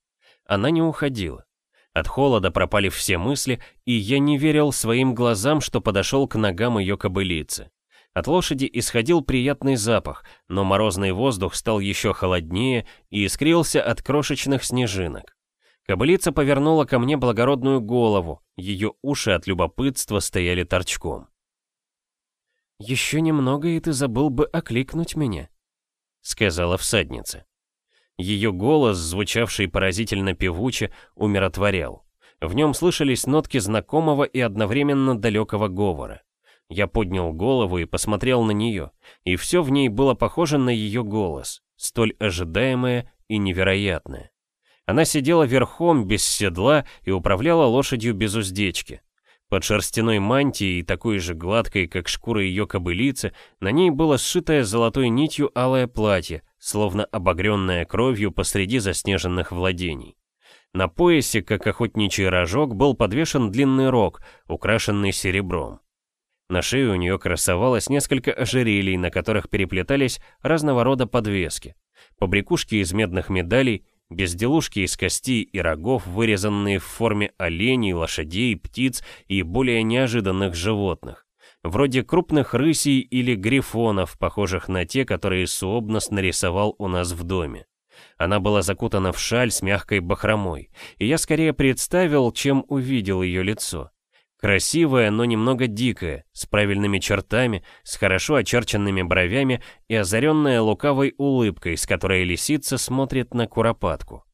Она не уходила. От холода пропали все мысли, и я не верил своим глазам, что подошел к ногам ее кобылицы. От лошади исходил приятный запах, но морозный воздух стал еще холоднее и искрился от крошечных снежинок. Кобылица повернула ко мне благородную голову, ее уши от любопытства стояли торчком. «Еще немного, и ты забыл бы окликнуть меня», — сказала всадница. Ее голос, звучавший поразительно певуче, умиротворял. В нем слышались нотки знакомого и одновременно далекого говора. Я поднял голову и посмотрел на нее, и все в ней было похоже на ее голос, столь ожидаемое и невероятное. Она сидела верхом, без седла, и управляла лошадью без уздечки. Под шерстяной мантией, такой же гладкой, как шкура ее кобылицы, на ней было сшитое золотой нитью алое платье, словно обогренное кровью посреди заснеженных владений. На поясе, как охотничий рожок, был подвешен длинный рог, украшенный серебром. На шее у нее красовалось несколько ожерелий, на которых переплетались разного рода подвески. Побрякушки из медных медалей, безделушки из костей и рогов, вырезанные в форме оленей, лошадей, птиц и более неожиданных животных. Вроде крупных рысей или грифонов, похожих на те, которые Суобнос нарисовал у нас в доме. Она была закутана в шаль с мягкой бахромой, и я скорее представил, чем увидел ее лицо. Красивая, но немного дикая, с правильными чертами, с хорошо очерченными бровями и озаренная лукавой улыбкой, с которой лисица смотрит на куропатку.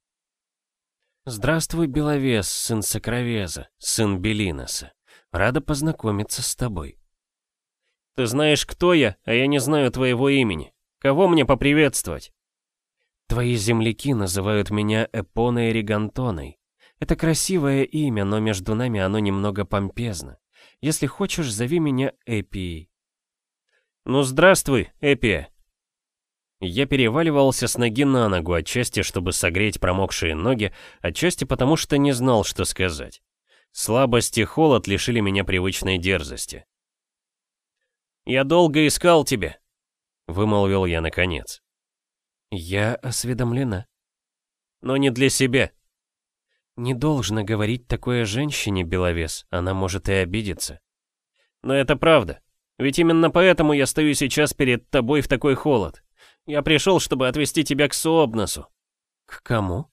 «Здравствуй, Беловес, сын Сокровеза, сын Белиноса. Рада познакомиться с тобой». «Ты знаешь, кто я, а я не знаю твоего имени. Кого мне поприветствовать?» «Твои земляки называют меня Эпоной Ригантоной. Это красивое имя, но между нами оно немного помпезно. Если хочешь, зови меня Эпией. Ну, здравствуй, Эпия. Я переваливался с ноги на ногу, отчасти, чтобы согреть промокшие ноги, отчасти потому, что не знал, что сказать. Слабость и холод лишили меня привычной дерзости. «Я долго искал тебя», — вымолвил я наконец. «Я осведомлена». «Но не для себя. «Не должно говорить такое женщине, Беловес, она может и обидеться». «Но это правда. Ведь именно поэтому я стою сейчас перед тобой в такой холод. Я пришел, чтобы отвезти тебя к Суобносу». «К кому?»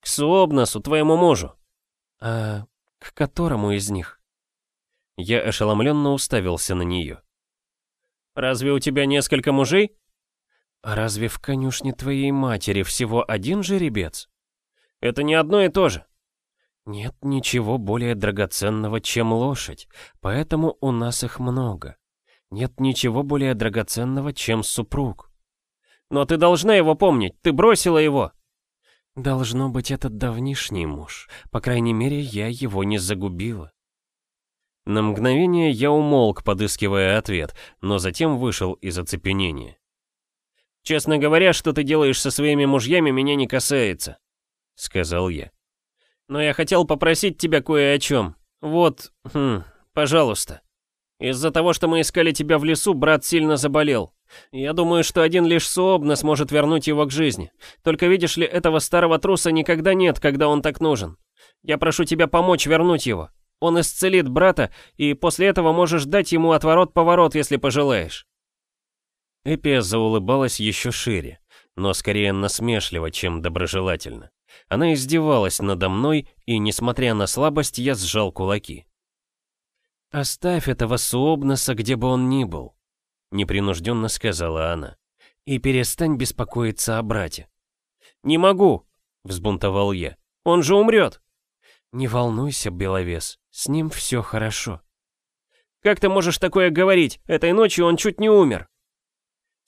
«К Суобносу, твоему мужу». «А к которому из них?» Я ошеломленно уставился на нее. «Разве у тебя несколько мужей?» «А разве в конюшне твоей матери всего один жеребец?» «Это не одно и то же. Нет ничего более драгоценного, чем лошадь, поэтому у нас их много. Нет ничего более драгоценного, чем супруг. Но ты должна его помнить, ты бросила его. Должно быть, этот давнишний муж. По крайней мере, я его не загубила. На мгновение я умолк, подыскивая ответ, но затем вышел из оцепенения. «Честно говоря, что ты делаешь со своими мужьями, меня не касается», — сказал я. Но я хотел попросить тебя кое о чем. Вот, хм, пожалуйста. Из-за того, что мы искали тебя в лесу, брат сильно заболел. Я думаю, что один лишь Суобна сможет вернуть его к жизни. Только видишь ли, этого старого труса никогда нет, когда он так нужен. Я прошу тебя помочь вернуть его. Он исцелит брата, и после этого можешь дать ему отворот-поворот, если пожелаешь». Эпия заулыбалась еще шире, но скорее насмешливо, чем доброжелательно. Она издевалась надо мной, и, несмотря на слабость, я сжал кулаки. «Оставь этого Суобнаса, где бы он ни был», — непринужденно сказала она. «И перестань беспокоиться о брате». «Не могу», — взбунтовал я. «Он же умрет». «Не волнуйся, Беловес, с ним все хорошо». «Как ты можешь такое говорить? Этой ночью он чуть не умер».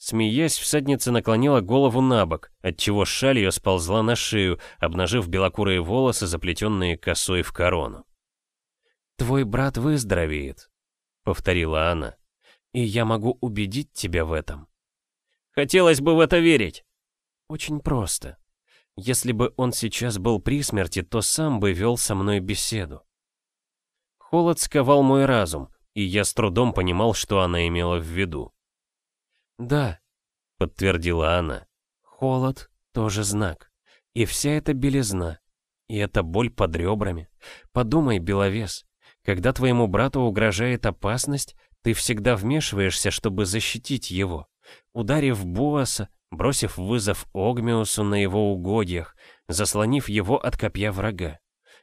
Смеясь, всадница наклонила голову на бок, отчего шаль ее сползла на шею, обнажив белокурые волосы, заплетенные косой в корону. «Твой брат выздоровеет», — повторила она. И я могу убедить тебя в этом. Хотелось бы в это верить. Очень просто. Если бы он сейчас был при смерти, то сам бы вел со мной беседу. Холод сковал мой разум, и я с трудом понимал, что она имела в виду. «Да», — подтвердила она, — «холод — тоже знак. И вся эта белизна, и эта боль под ребрами. Подумай, Беловес, когда твоему брату угрожает опасность, ты всегда вмешиваешься, чтобы защитить его. Ударив Буаса, бросив вызов Огмиусу на его угодьях, заслонив его от копья врага.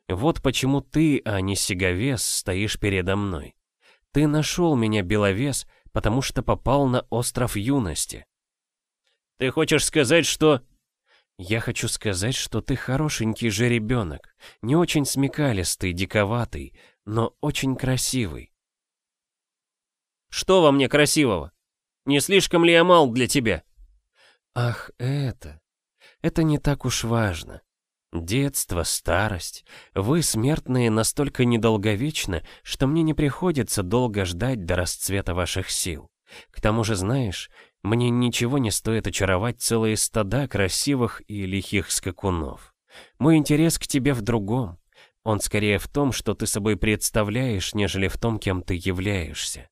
Вот почему ты, а не Сиговес, стоишь передо мной. Ты нашел меня, Беловес, потому что попал на остров юности. Ты хочешь сказать, что... Я хочу сказать, что ты хорошенький же ребенок, не очень смекалистый, диковатый, но очень красивый. Что во мне красивого? Не слишком ли я мал для тебя? Ах, это... Это не так уж важно. Детство, старость. Вы, смертные, настолько недолговечны, что мне не приходится долго ждать до расцвета ваших сил. К тому же, знаешь, мне ничего не стоит очаровать целые стада красивых и лихих скакунов. Мой интерес к тебе в другом. Он скорее в том, что ты собой представляешь, нежели в том, кем ты являешься.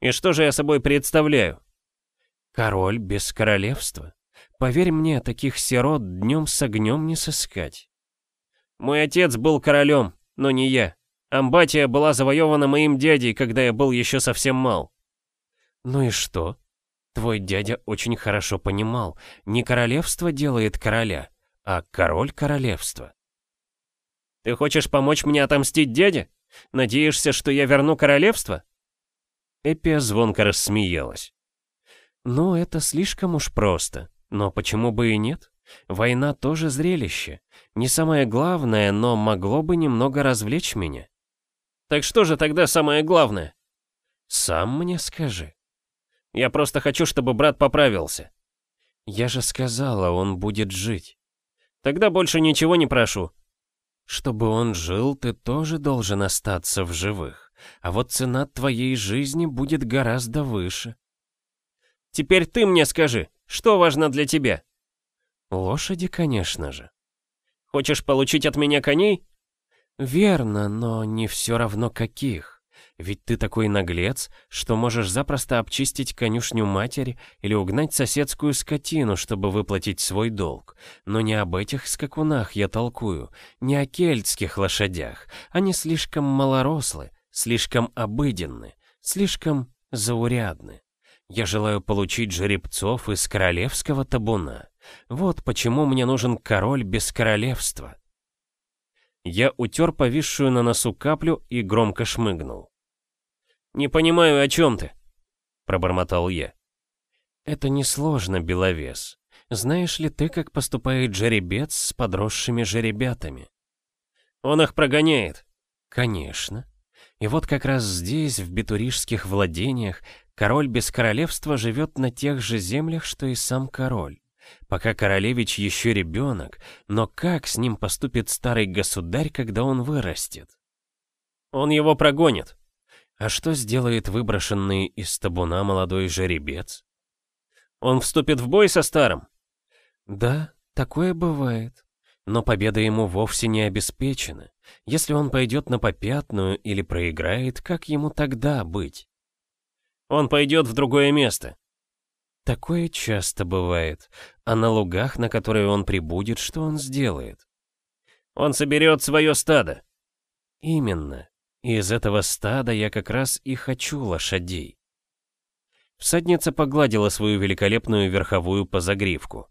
И что же я собой представляю? Король без королевства. Поверь мне, таких сирот днем с огнем не сыскать. Мой отец был королем, но не я. Амбатия была завоевана моим дядей, когда я был еще совсем мал. Ну и что? Твой дядя очень хорошо понимал, не королевство делает короля, а король королевства. Ты хочешь помочь мне отомстить дяде? Надеешься, что я верну королевство? Эпия звонко рассмеялась. Ну, это слишком уж просто. Но почему бы и нет? Война тоже зрелище. Не самое главное, но могло бы немного развлечь меня. Так что же тогда самое главное? Сам мне скажи. Я просто хочу, чтобы брат поправился. Я же сказала, он будет жить. Тогда больше ничего не прошу. Чтобы он жил, ты тоже должен остаться в живых. А вот цена твоей жизни будет гораздо выше. Теперь ты мне скажи, что важно для тебя? Лошади, конечно же. Хочешь получить от меня коней? Верно, но не все равно каких. Ведь ты такой наглец, что можешь запросто обчистить конюшню матери или угнать соседскую скотину, чтобы выплатить свой долг. Но не об этих скакунах я толкую, не о кельтских лошадях. Они слишком малорослы, слишком обыденны, слишком заурядны. Я желаю получить жеребцов из королевского табуна. Вот почему мне нужен король без королевства. Я утер повисшую на носу каплю и громко шмыгнул. «Не понимаю, о чем ты?» — пробормотал я. «Это несложно, Беловес. Знаешь ли ты, как поступает жеребец с подросшими жеребятами?» «Он их прогоняет». «Конечно. И вот как раз здесь, в битурижских владениях, король без королевства живет на тех же землях, что и сам король. Пока королевич еще ребенок, но как с ним поступит старый государь, когда он вырастет? Он его прогонит. А что сделает выброшенный из табуна молодой жеребец? Он вступит в бой со старым? Да, такое бывает. Но победа ему вовсе не обеспечена. Если он пойдет на попятную или проиграет, как ему тогда быть? Он пойдет в другое место. Такое часто бывает. А на лугах, на которые он прибудет, что он сделает? Он соберет свое стадо. Именно. И из этого стада я как раз и хочу лошадей. Всадница погладила свою великолепную верховую позагривку.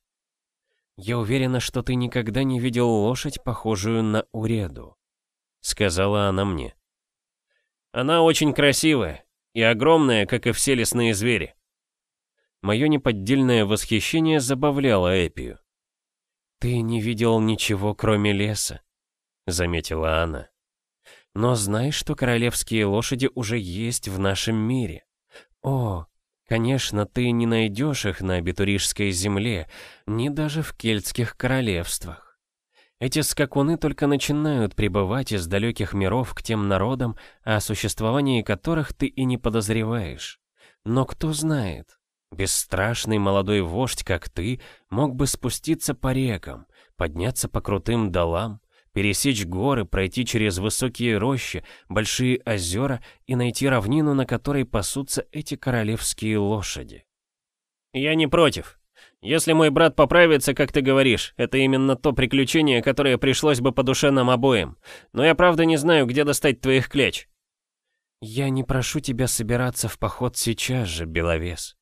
«Я уверена, что ты никогда не видел лошадь, похожую на уреду», — сказала она мне. «Она очень красивая и огромная, как и все лесные звери». Мое неподдельное восхищение забавляло Эпию. «Ты не видел ничего, кроме леса», — заметила она. Но знай, что королевские лошади уже есть в нашем мире. О, конечно, ты не найдешь их на абитурижской земле, ни даже в кельтских королевствах. Эти скакуны только начинают прибывать из далеких миров к тем народам, о существовании которых ты и не подозреваешь. Но кто знает, бесстрашный молодой вождь, как ты, мог бы спуститься по рекам, подняться по крутым долам, пересечь горы, пройти через высокие рощи, большие озера и найти равнину, на которой пасутся эти королевские лошади. «Я не против. Если мой брат поправится, как ты говоришь, это именно то приключение, которое пришлось бы по душе нам обоим. Но я правда не знаю, где достать твоих клеч». «Я не прошу тебя собираться в поход сейчас же, Беловес.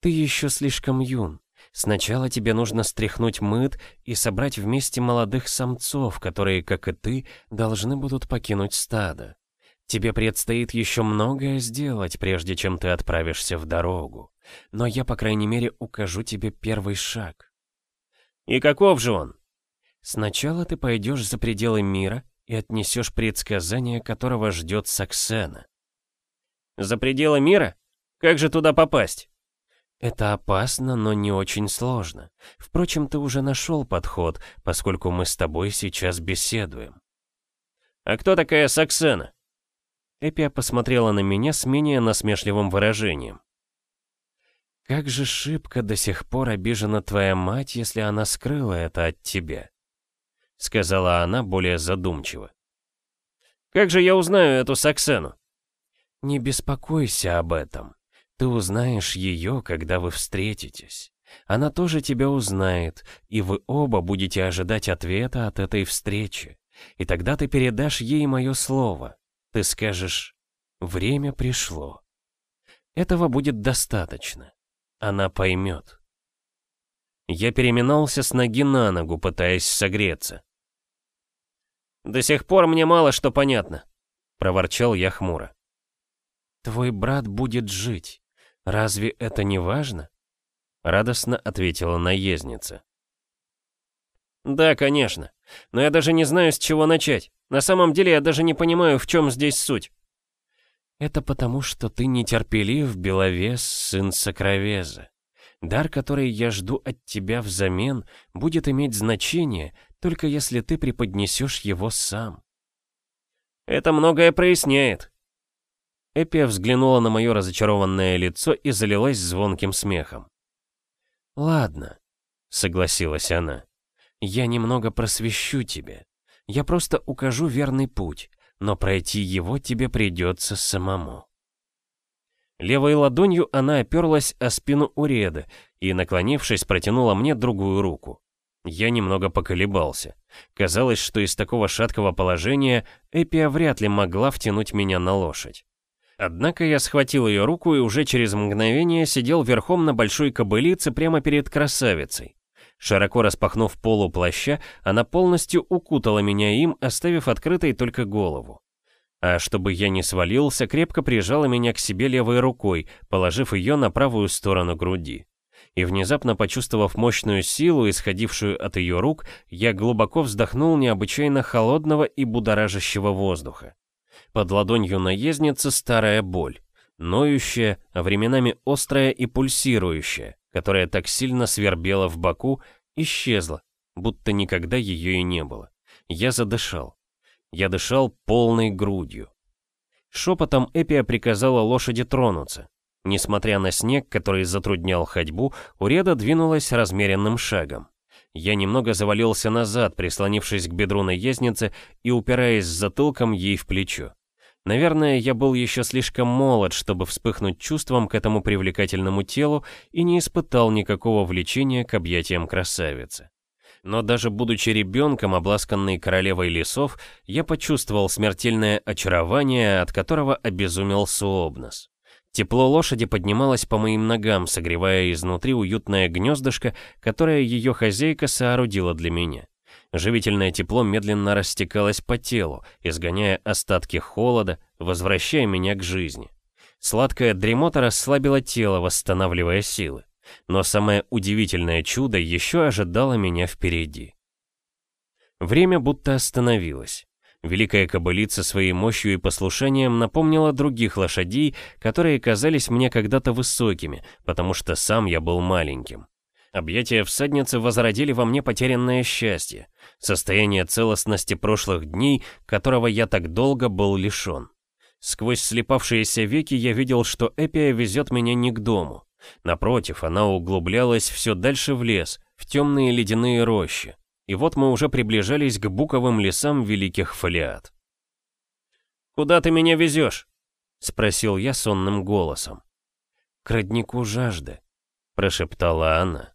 Ты еще слишком юн. Сначала тебе нужно стряхнуть мыт и собрать вместе молодых самцов, которые, как и ты, должны будут покинуть стадо. Тебе предстоит еще многое сделать, прежде чем ты отправишься в дорогу. Но я, по крайней мере, укажу тебе первый шаг. И каков же он? Сначала ты пойдешь за пределы мира и отнесешь предсказание, которого ждет Саксена. За пределы мира? Как же туда попасть? Это опасно, но не очень сложно. Впрочем, ты уже нашел подход, поскольку мы с тобой сейчас беседуем. А кто такая Саксена? Эпия посмотрела на меня с менее насмешливым выражением. «Как же шибко до сих пор обижена твоя мать, если она скрыла это от тебя», — сказала она более задумчиво. «Как же я узнаю эту Саксену?» «Не беспокойся об этом. Ты узнаешь ее, когда вы встретитесь. Она тоже тебя узнает, и вы оба будете ожидать ответа от этой встречи. И тогда ты передашь ей мое слово. Ты скажешь «Время пришло». Этого будет достаточно. Она поймет. Я переминался с ноги на ногу, пытаясь согреться. «До сих пор мне мало что понятно», — проворчал я хмуро. «Твой брат будет жить. «Разве это не важно?» — радостно ответила наездница. «Да, конечно. Но я даже не знаю, с чего начать. На самом деле я даже не понимаю, в чем здесь суть». «Это потому, что ты нетерпелив, Беловес, сын Сокровеза. Дар, который я жду от тебя взамен, будет иметь значение, только если ты преподнесешь его сам». «Это многое проясняет», Эпия взглянула на мое разочарованное лицо и залилась звонким смехом. «Ладно», — согласилась она. «Я немного просвещу тебя. Я просто укажу верный путь, но пройти его тебе придется самому». Левой ладонью она оперлась о спину Уреда и, наклонившись, протянула мне другую руку. Я немного поколебался. Казалось, что из такого шаткого положения Эпия вряд ли могла втянуть меня на лошадь. Однако я схватил ее руку и уже через мгновение сидел верхом на большой кобылице прямо перед красавицей. Широко распахнув полу плаща, она полностью укутала меня им, оставив открытой только голову. А чтобы я не свалился, крепко прижала меня к себе левой рукой, положив ее на правую сторону груди. И внезапно почувствовав мощную силу, исходившую от ее рук, я глубоко вздохнул необычайно холодного и будоражащего воздуха. Под ладонью наездницы старая боль, ноющая, а временами острая и пульсирующая, которая так сильно свербела в боку, исчезла, будто никогда ее и не было. Я задышал. Я дышал полной грудью. Шепотом Эпия приказала лошади тронуться. Несмотря на снег, который затруднял ходьбу, Уреда двинулась размеренным шагом. Я немного завалился назад, прислонившись к бедру наездницы и упираясь затылком ей в плечо. Наверное, я был еще слишком молод, чтобы вспыхнуть чувством к этому привлекательному телу и не испытал никакого влечения к объятиям красавицы. Но даже будучи ребенком, обласканной королевой лесов, я почувствовал смертельное очарование, от которого обезумел Суобнос. Тепло лошади поднималось по моим ногам, согревая изнутри уютное гнездышко, которое ее хозяйка соорудила для меня. Живительное тепло медленно растекалось по телу, изгоняя остатки холода, возвращая меня к жизни. Сладкая дремота расслабила тело, восстанавливая силы. Но самое удивительное чудо еще ожидало меня впереди. Время будто остановилось. Великая кобылица своей мощью и послушанием напомнила других лошадей, которые казались мне когда-то высокими, потому что сам я был маленьким. Объятия всадницы возродили во мне потерянное счастье, состояние целостности прошлых дней, которого я так долго был лишен. Сквозь слепавшиеся веки я видел, что Эпия везет меня не к дому. Напротив, она углублялась все дальше в лес, в темные ледяные рощи. И вот мы уже приближались к буковым лесам великих фолиат. «Куда ты меня везешь?» — спросил я сонным голосом. «К роднику жажды», — прошептала она.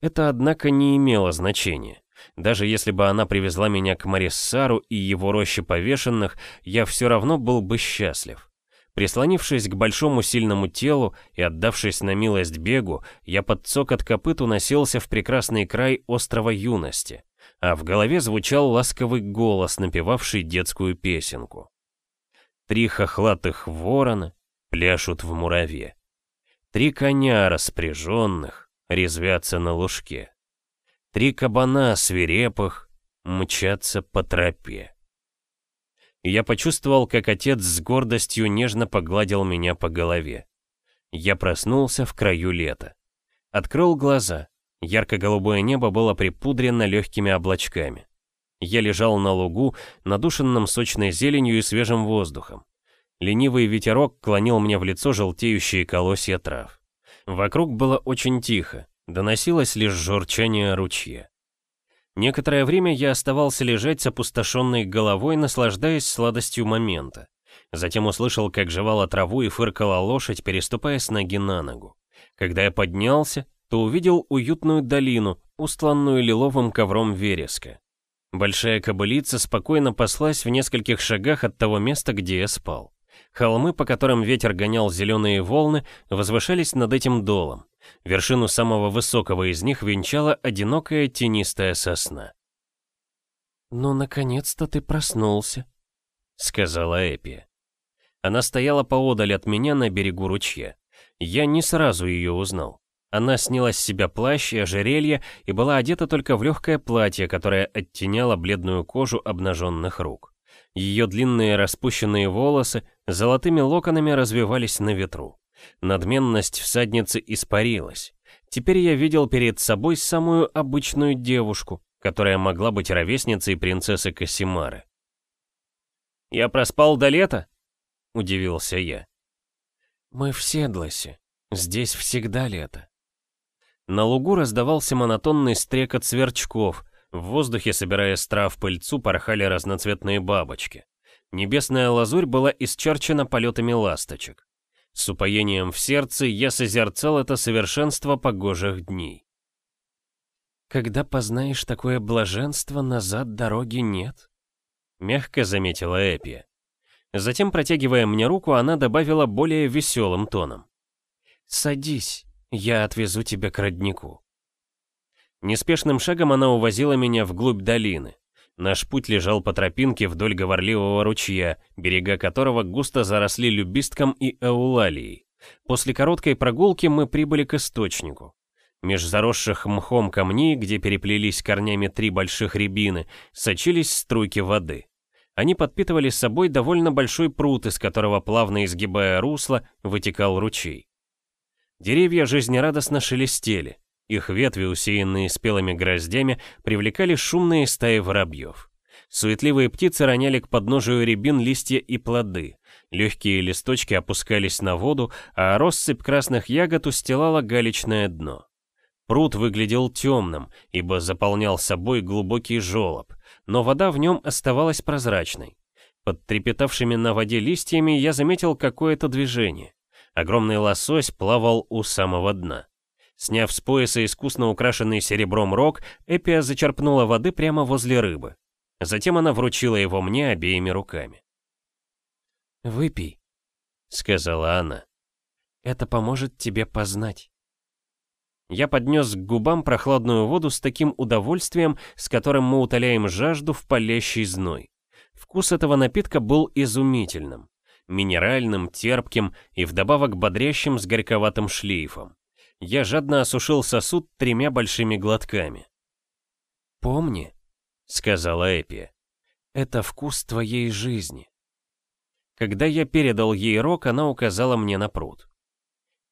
Это, однако, не имело значения. Даже если бы она привезла меня к Мариссару и его роще повешенных, я все равно был бы счастлив. Прислонившись к большому сильному телу и отдавшись на милость бегу, я под цокот копыт уносился в прекрасный край острова юности, а в голове звучал ласковый голос, напевавший детскую песенку. Три хохлатых ворона пляшут в мураве. Три коня распряженных резвятся на лужке. Три кабана свирепых мчатся по тропе. Я почувствовал, как отец с гордостью нежно погладил меня по голове. Я проснулся в краю лета. Открыл глаза. Ярко-голубое небо было припудрено легкими облачками. Я лежал на лугу, надушенном сочной зеленью и свежим воздухом. Ленивый ветерок клонил мне в лицо желтеющие колосья трав. Вокруг было очень тихо, Доносилось лишь журчание ручья. Некоторое время я оставался лежать с опустошенной головой, наслаждаясь сладостью момента. Затем услышал, как жевала траву и фыркала лошадь, переступая с ноги на ногу. Когда я поднялся, то увидел уютную долину, устланную лиловым ковром вереска. Большая кобылица спокойно паслась в нескольких шагах от того места, где я спал. Холмы, по которым ветер гонял зеленые волны, возвышались над этим долом. Вершину самого высокого из них венчала одинокая тенистая сосна. «Ну, наконец-то ты проснулся», — сказала Эпи. Она стояла поодаль от меня на берегу ручья. Я не сразу ее узнал. Она сняла с себя плащ и ожерелье и была одета только в легкое платье, которое оттеняло бледную кожу обнаженных рук. Ее длинные распущенные волосы золотыми локонами развивались на ветру. Надменность всадницы испарилась. Теперь я видел перед собой самую обычную девушку, которая могла быть ровесницей принцессы Кассимары. «Я проспал до лета?» — удивился я. «Мы в Седлосе. Здесь всегда лето». На лугу раздавался монотонный стрекот сверчков, в воздухе, собирая с трав пыльцу, порхали разноцветные бабочки. Небесная лазурь была исчерчена полетами ласточек. С упоением в сердце я созерцал это совершенство погожих дней. «Когда познаешь такое блаженство, назад дороги нет», — мягко заметила Эпия. Затем, протягивая мне руку, она добавила более веселым тоном. «Садись, я отвезу тебя к роднику». Неспешным шагом она увозила меня вглубь долины. Наш путь лежал по тропинке вдоль говорливого ручья, берега которого густо заросли любистком и эулалией. После короткой прогулки мы прибыли к источнику. Меж заросших мхом камней, где переплелись корнями три больших рябины, сочились струйки воды. Они подпитывали собой довольно большой пруд, из которого, плавно изгибая русло, вытекал ручей. Деревья жизнерадостно шелестели. Их ветви, усеянные спелыми гроздями, привлекали шумные стаи воробьев. Суетливые птицы роняли к подножию рябин листья и плоды. Легкие листочки опускались на воду, а россыпь красных ягод устилала галечное дно. Пруд выглядел темным, ибо заполнял собой глубокий желоб, но вода в нем оставалась прозрачной. Под трепетавшими на воде листьями я заметил какое-то движение. Огромный лосось плавал у самого дна. Сняв с пояса искусно украшенный серебром рог, Эпия зачерпнула воды прямо возле рыбы. Затем она вручила его мне обеими руками. «Выпей», — сказала она. «Это поможет тебе познать». Я поднес к губам прохладную воду с таким удовольствием, с которым мы утоляем жажду в палящий зной. Вкус этого напитка был изумительным, минеральным, терпким и вдобавок бодрящим с горьковатым шлейфом. Я жадно осушил сосуд тремя большими глотками. «Помни», — сказала Эпи, — «это вкус твоей жизни». Когда я передал ей рог, она указала мне на пруд.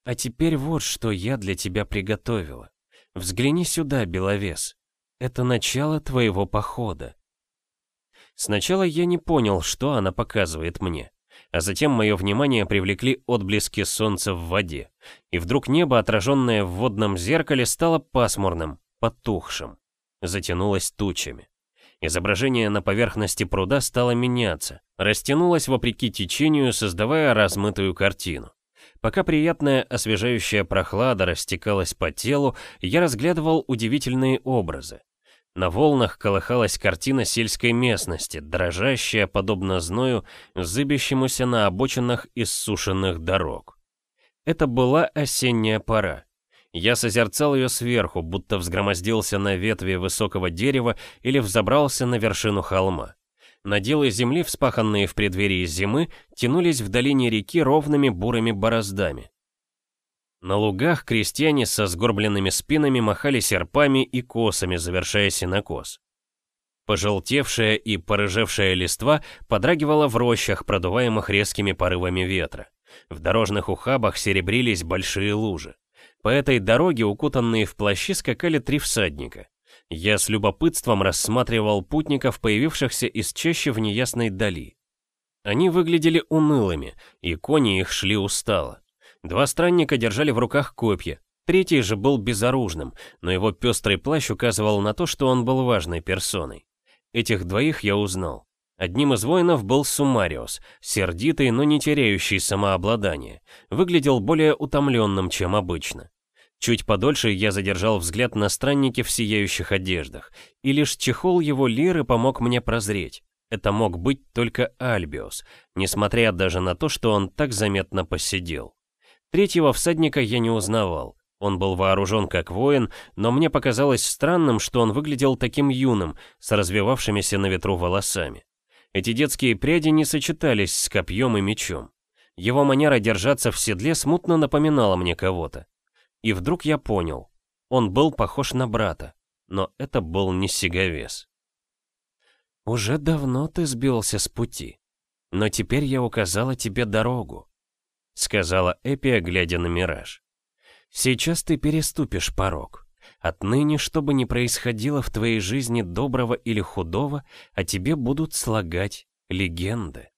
«А теперь вот что я для тебя приготовила. Взгляни сюда, Беловес. Это начало твоего похода». Сначала я не понял, что она показывает мне. А затем мое внимание привлекли отблески солнца в воде, и вдруг небо, отраженное в водном зеркале, стало пасмурным, потухшим, затянулось тучами. Изображение на поверхности пруда стало меняться, растянулось вопреки течению, создавая размытую картину. Пока приятная освежающая прохлада растекалась по телу, я разглядывал удивительные образы. На волнах колыхалась картина сельской местности, дрожащая, подобно зною, зыбящемуся на обочинах иссушенных дорог. Это была осенняя пора. Я созерцал ее сверху, будто взгромоздился на ветви высокого дерева или взобрался на вершину холма. Наделы земли, вспаханные в преддверии зимы, тянулись в долине реки ровными бурыми бороздами. На лугах крестьяне со сгорбленными спинами махали серпами и косами, завершая сенокос. Пожелтевшая и порыжевшая листва подрагивала в рощах, продуваемых резкими порывами ветра. В дорожных ухабах серебрились большие лужи. По этой дороге, укутанные в плащи, скакали три всадника. Я с любопытством рассматривал путников, появившихся из чащи в неясной дали. Они выглядели унылыми, и кони их шли устало. Два странника держали в руках копья, третий же был безоружным, но его пестрый плащ указывал на то, что он был важной персоной. Этих двоих я узнал. Одним из воинов был Сумариус, сердитый, но не теряющий самообладание. Выглядел более утомленным, чем обычно. Чуть подольше я задержал взгляд на странники в сияющих одеждах, и лишь чехол его лиры помог мне прозреть. Это мог быть только Альбиос, несмотря даже на то, что он так заметно посидел. Третьего всадника я не узнавал. Он был вооружен как воин, но мне показалось странным, что он выглядел таким юным, с развивавшимися на ветру волосами. Эти детские пряди не сочетались с копьем и мечом. Его манера держаться в седле смутно напоминала мне кого-то. И вдруг я понял. Он был похож на брата, но это был не Сиговес. «Уже давно ты сбился с пути, но теперь я указала тебе дорогу», сказала Эпия, глядя на мираж. «Сейчас ты переступишь порог. Отныне, что бы ни происходило в твоей жизни доброго или худого, о тебе будут слагать легенды».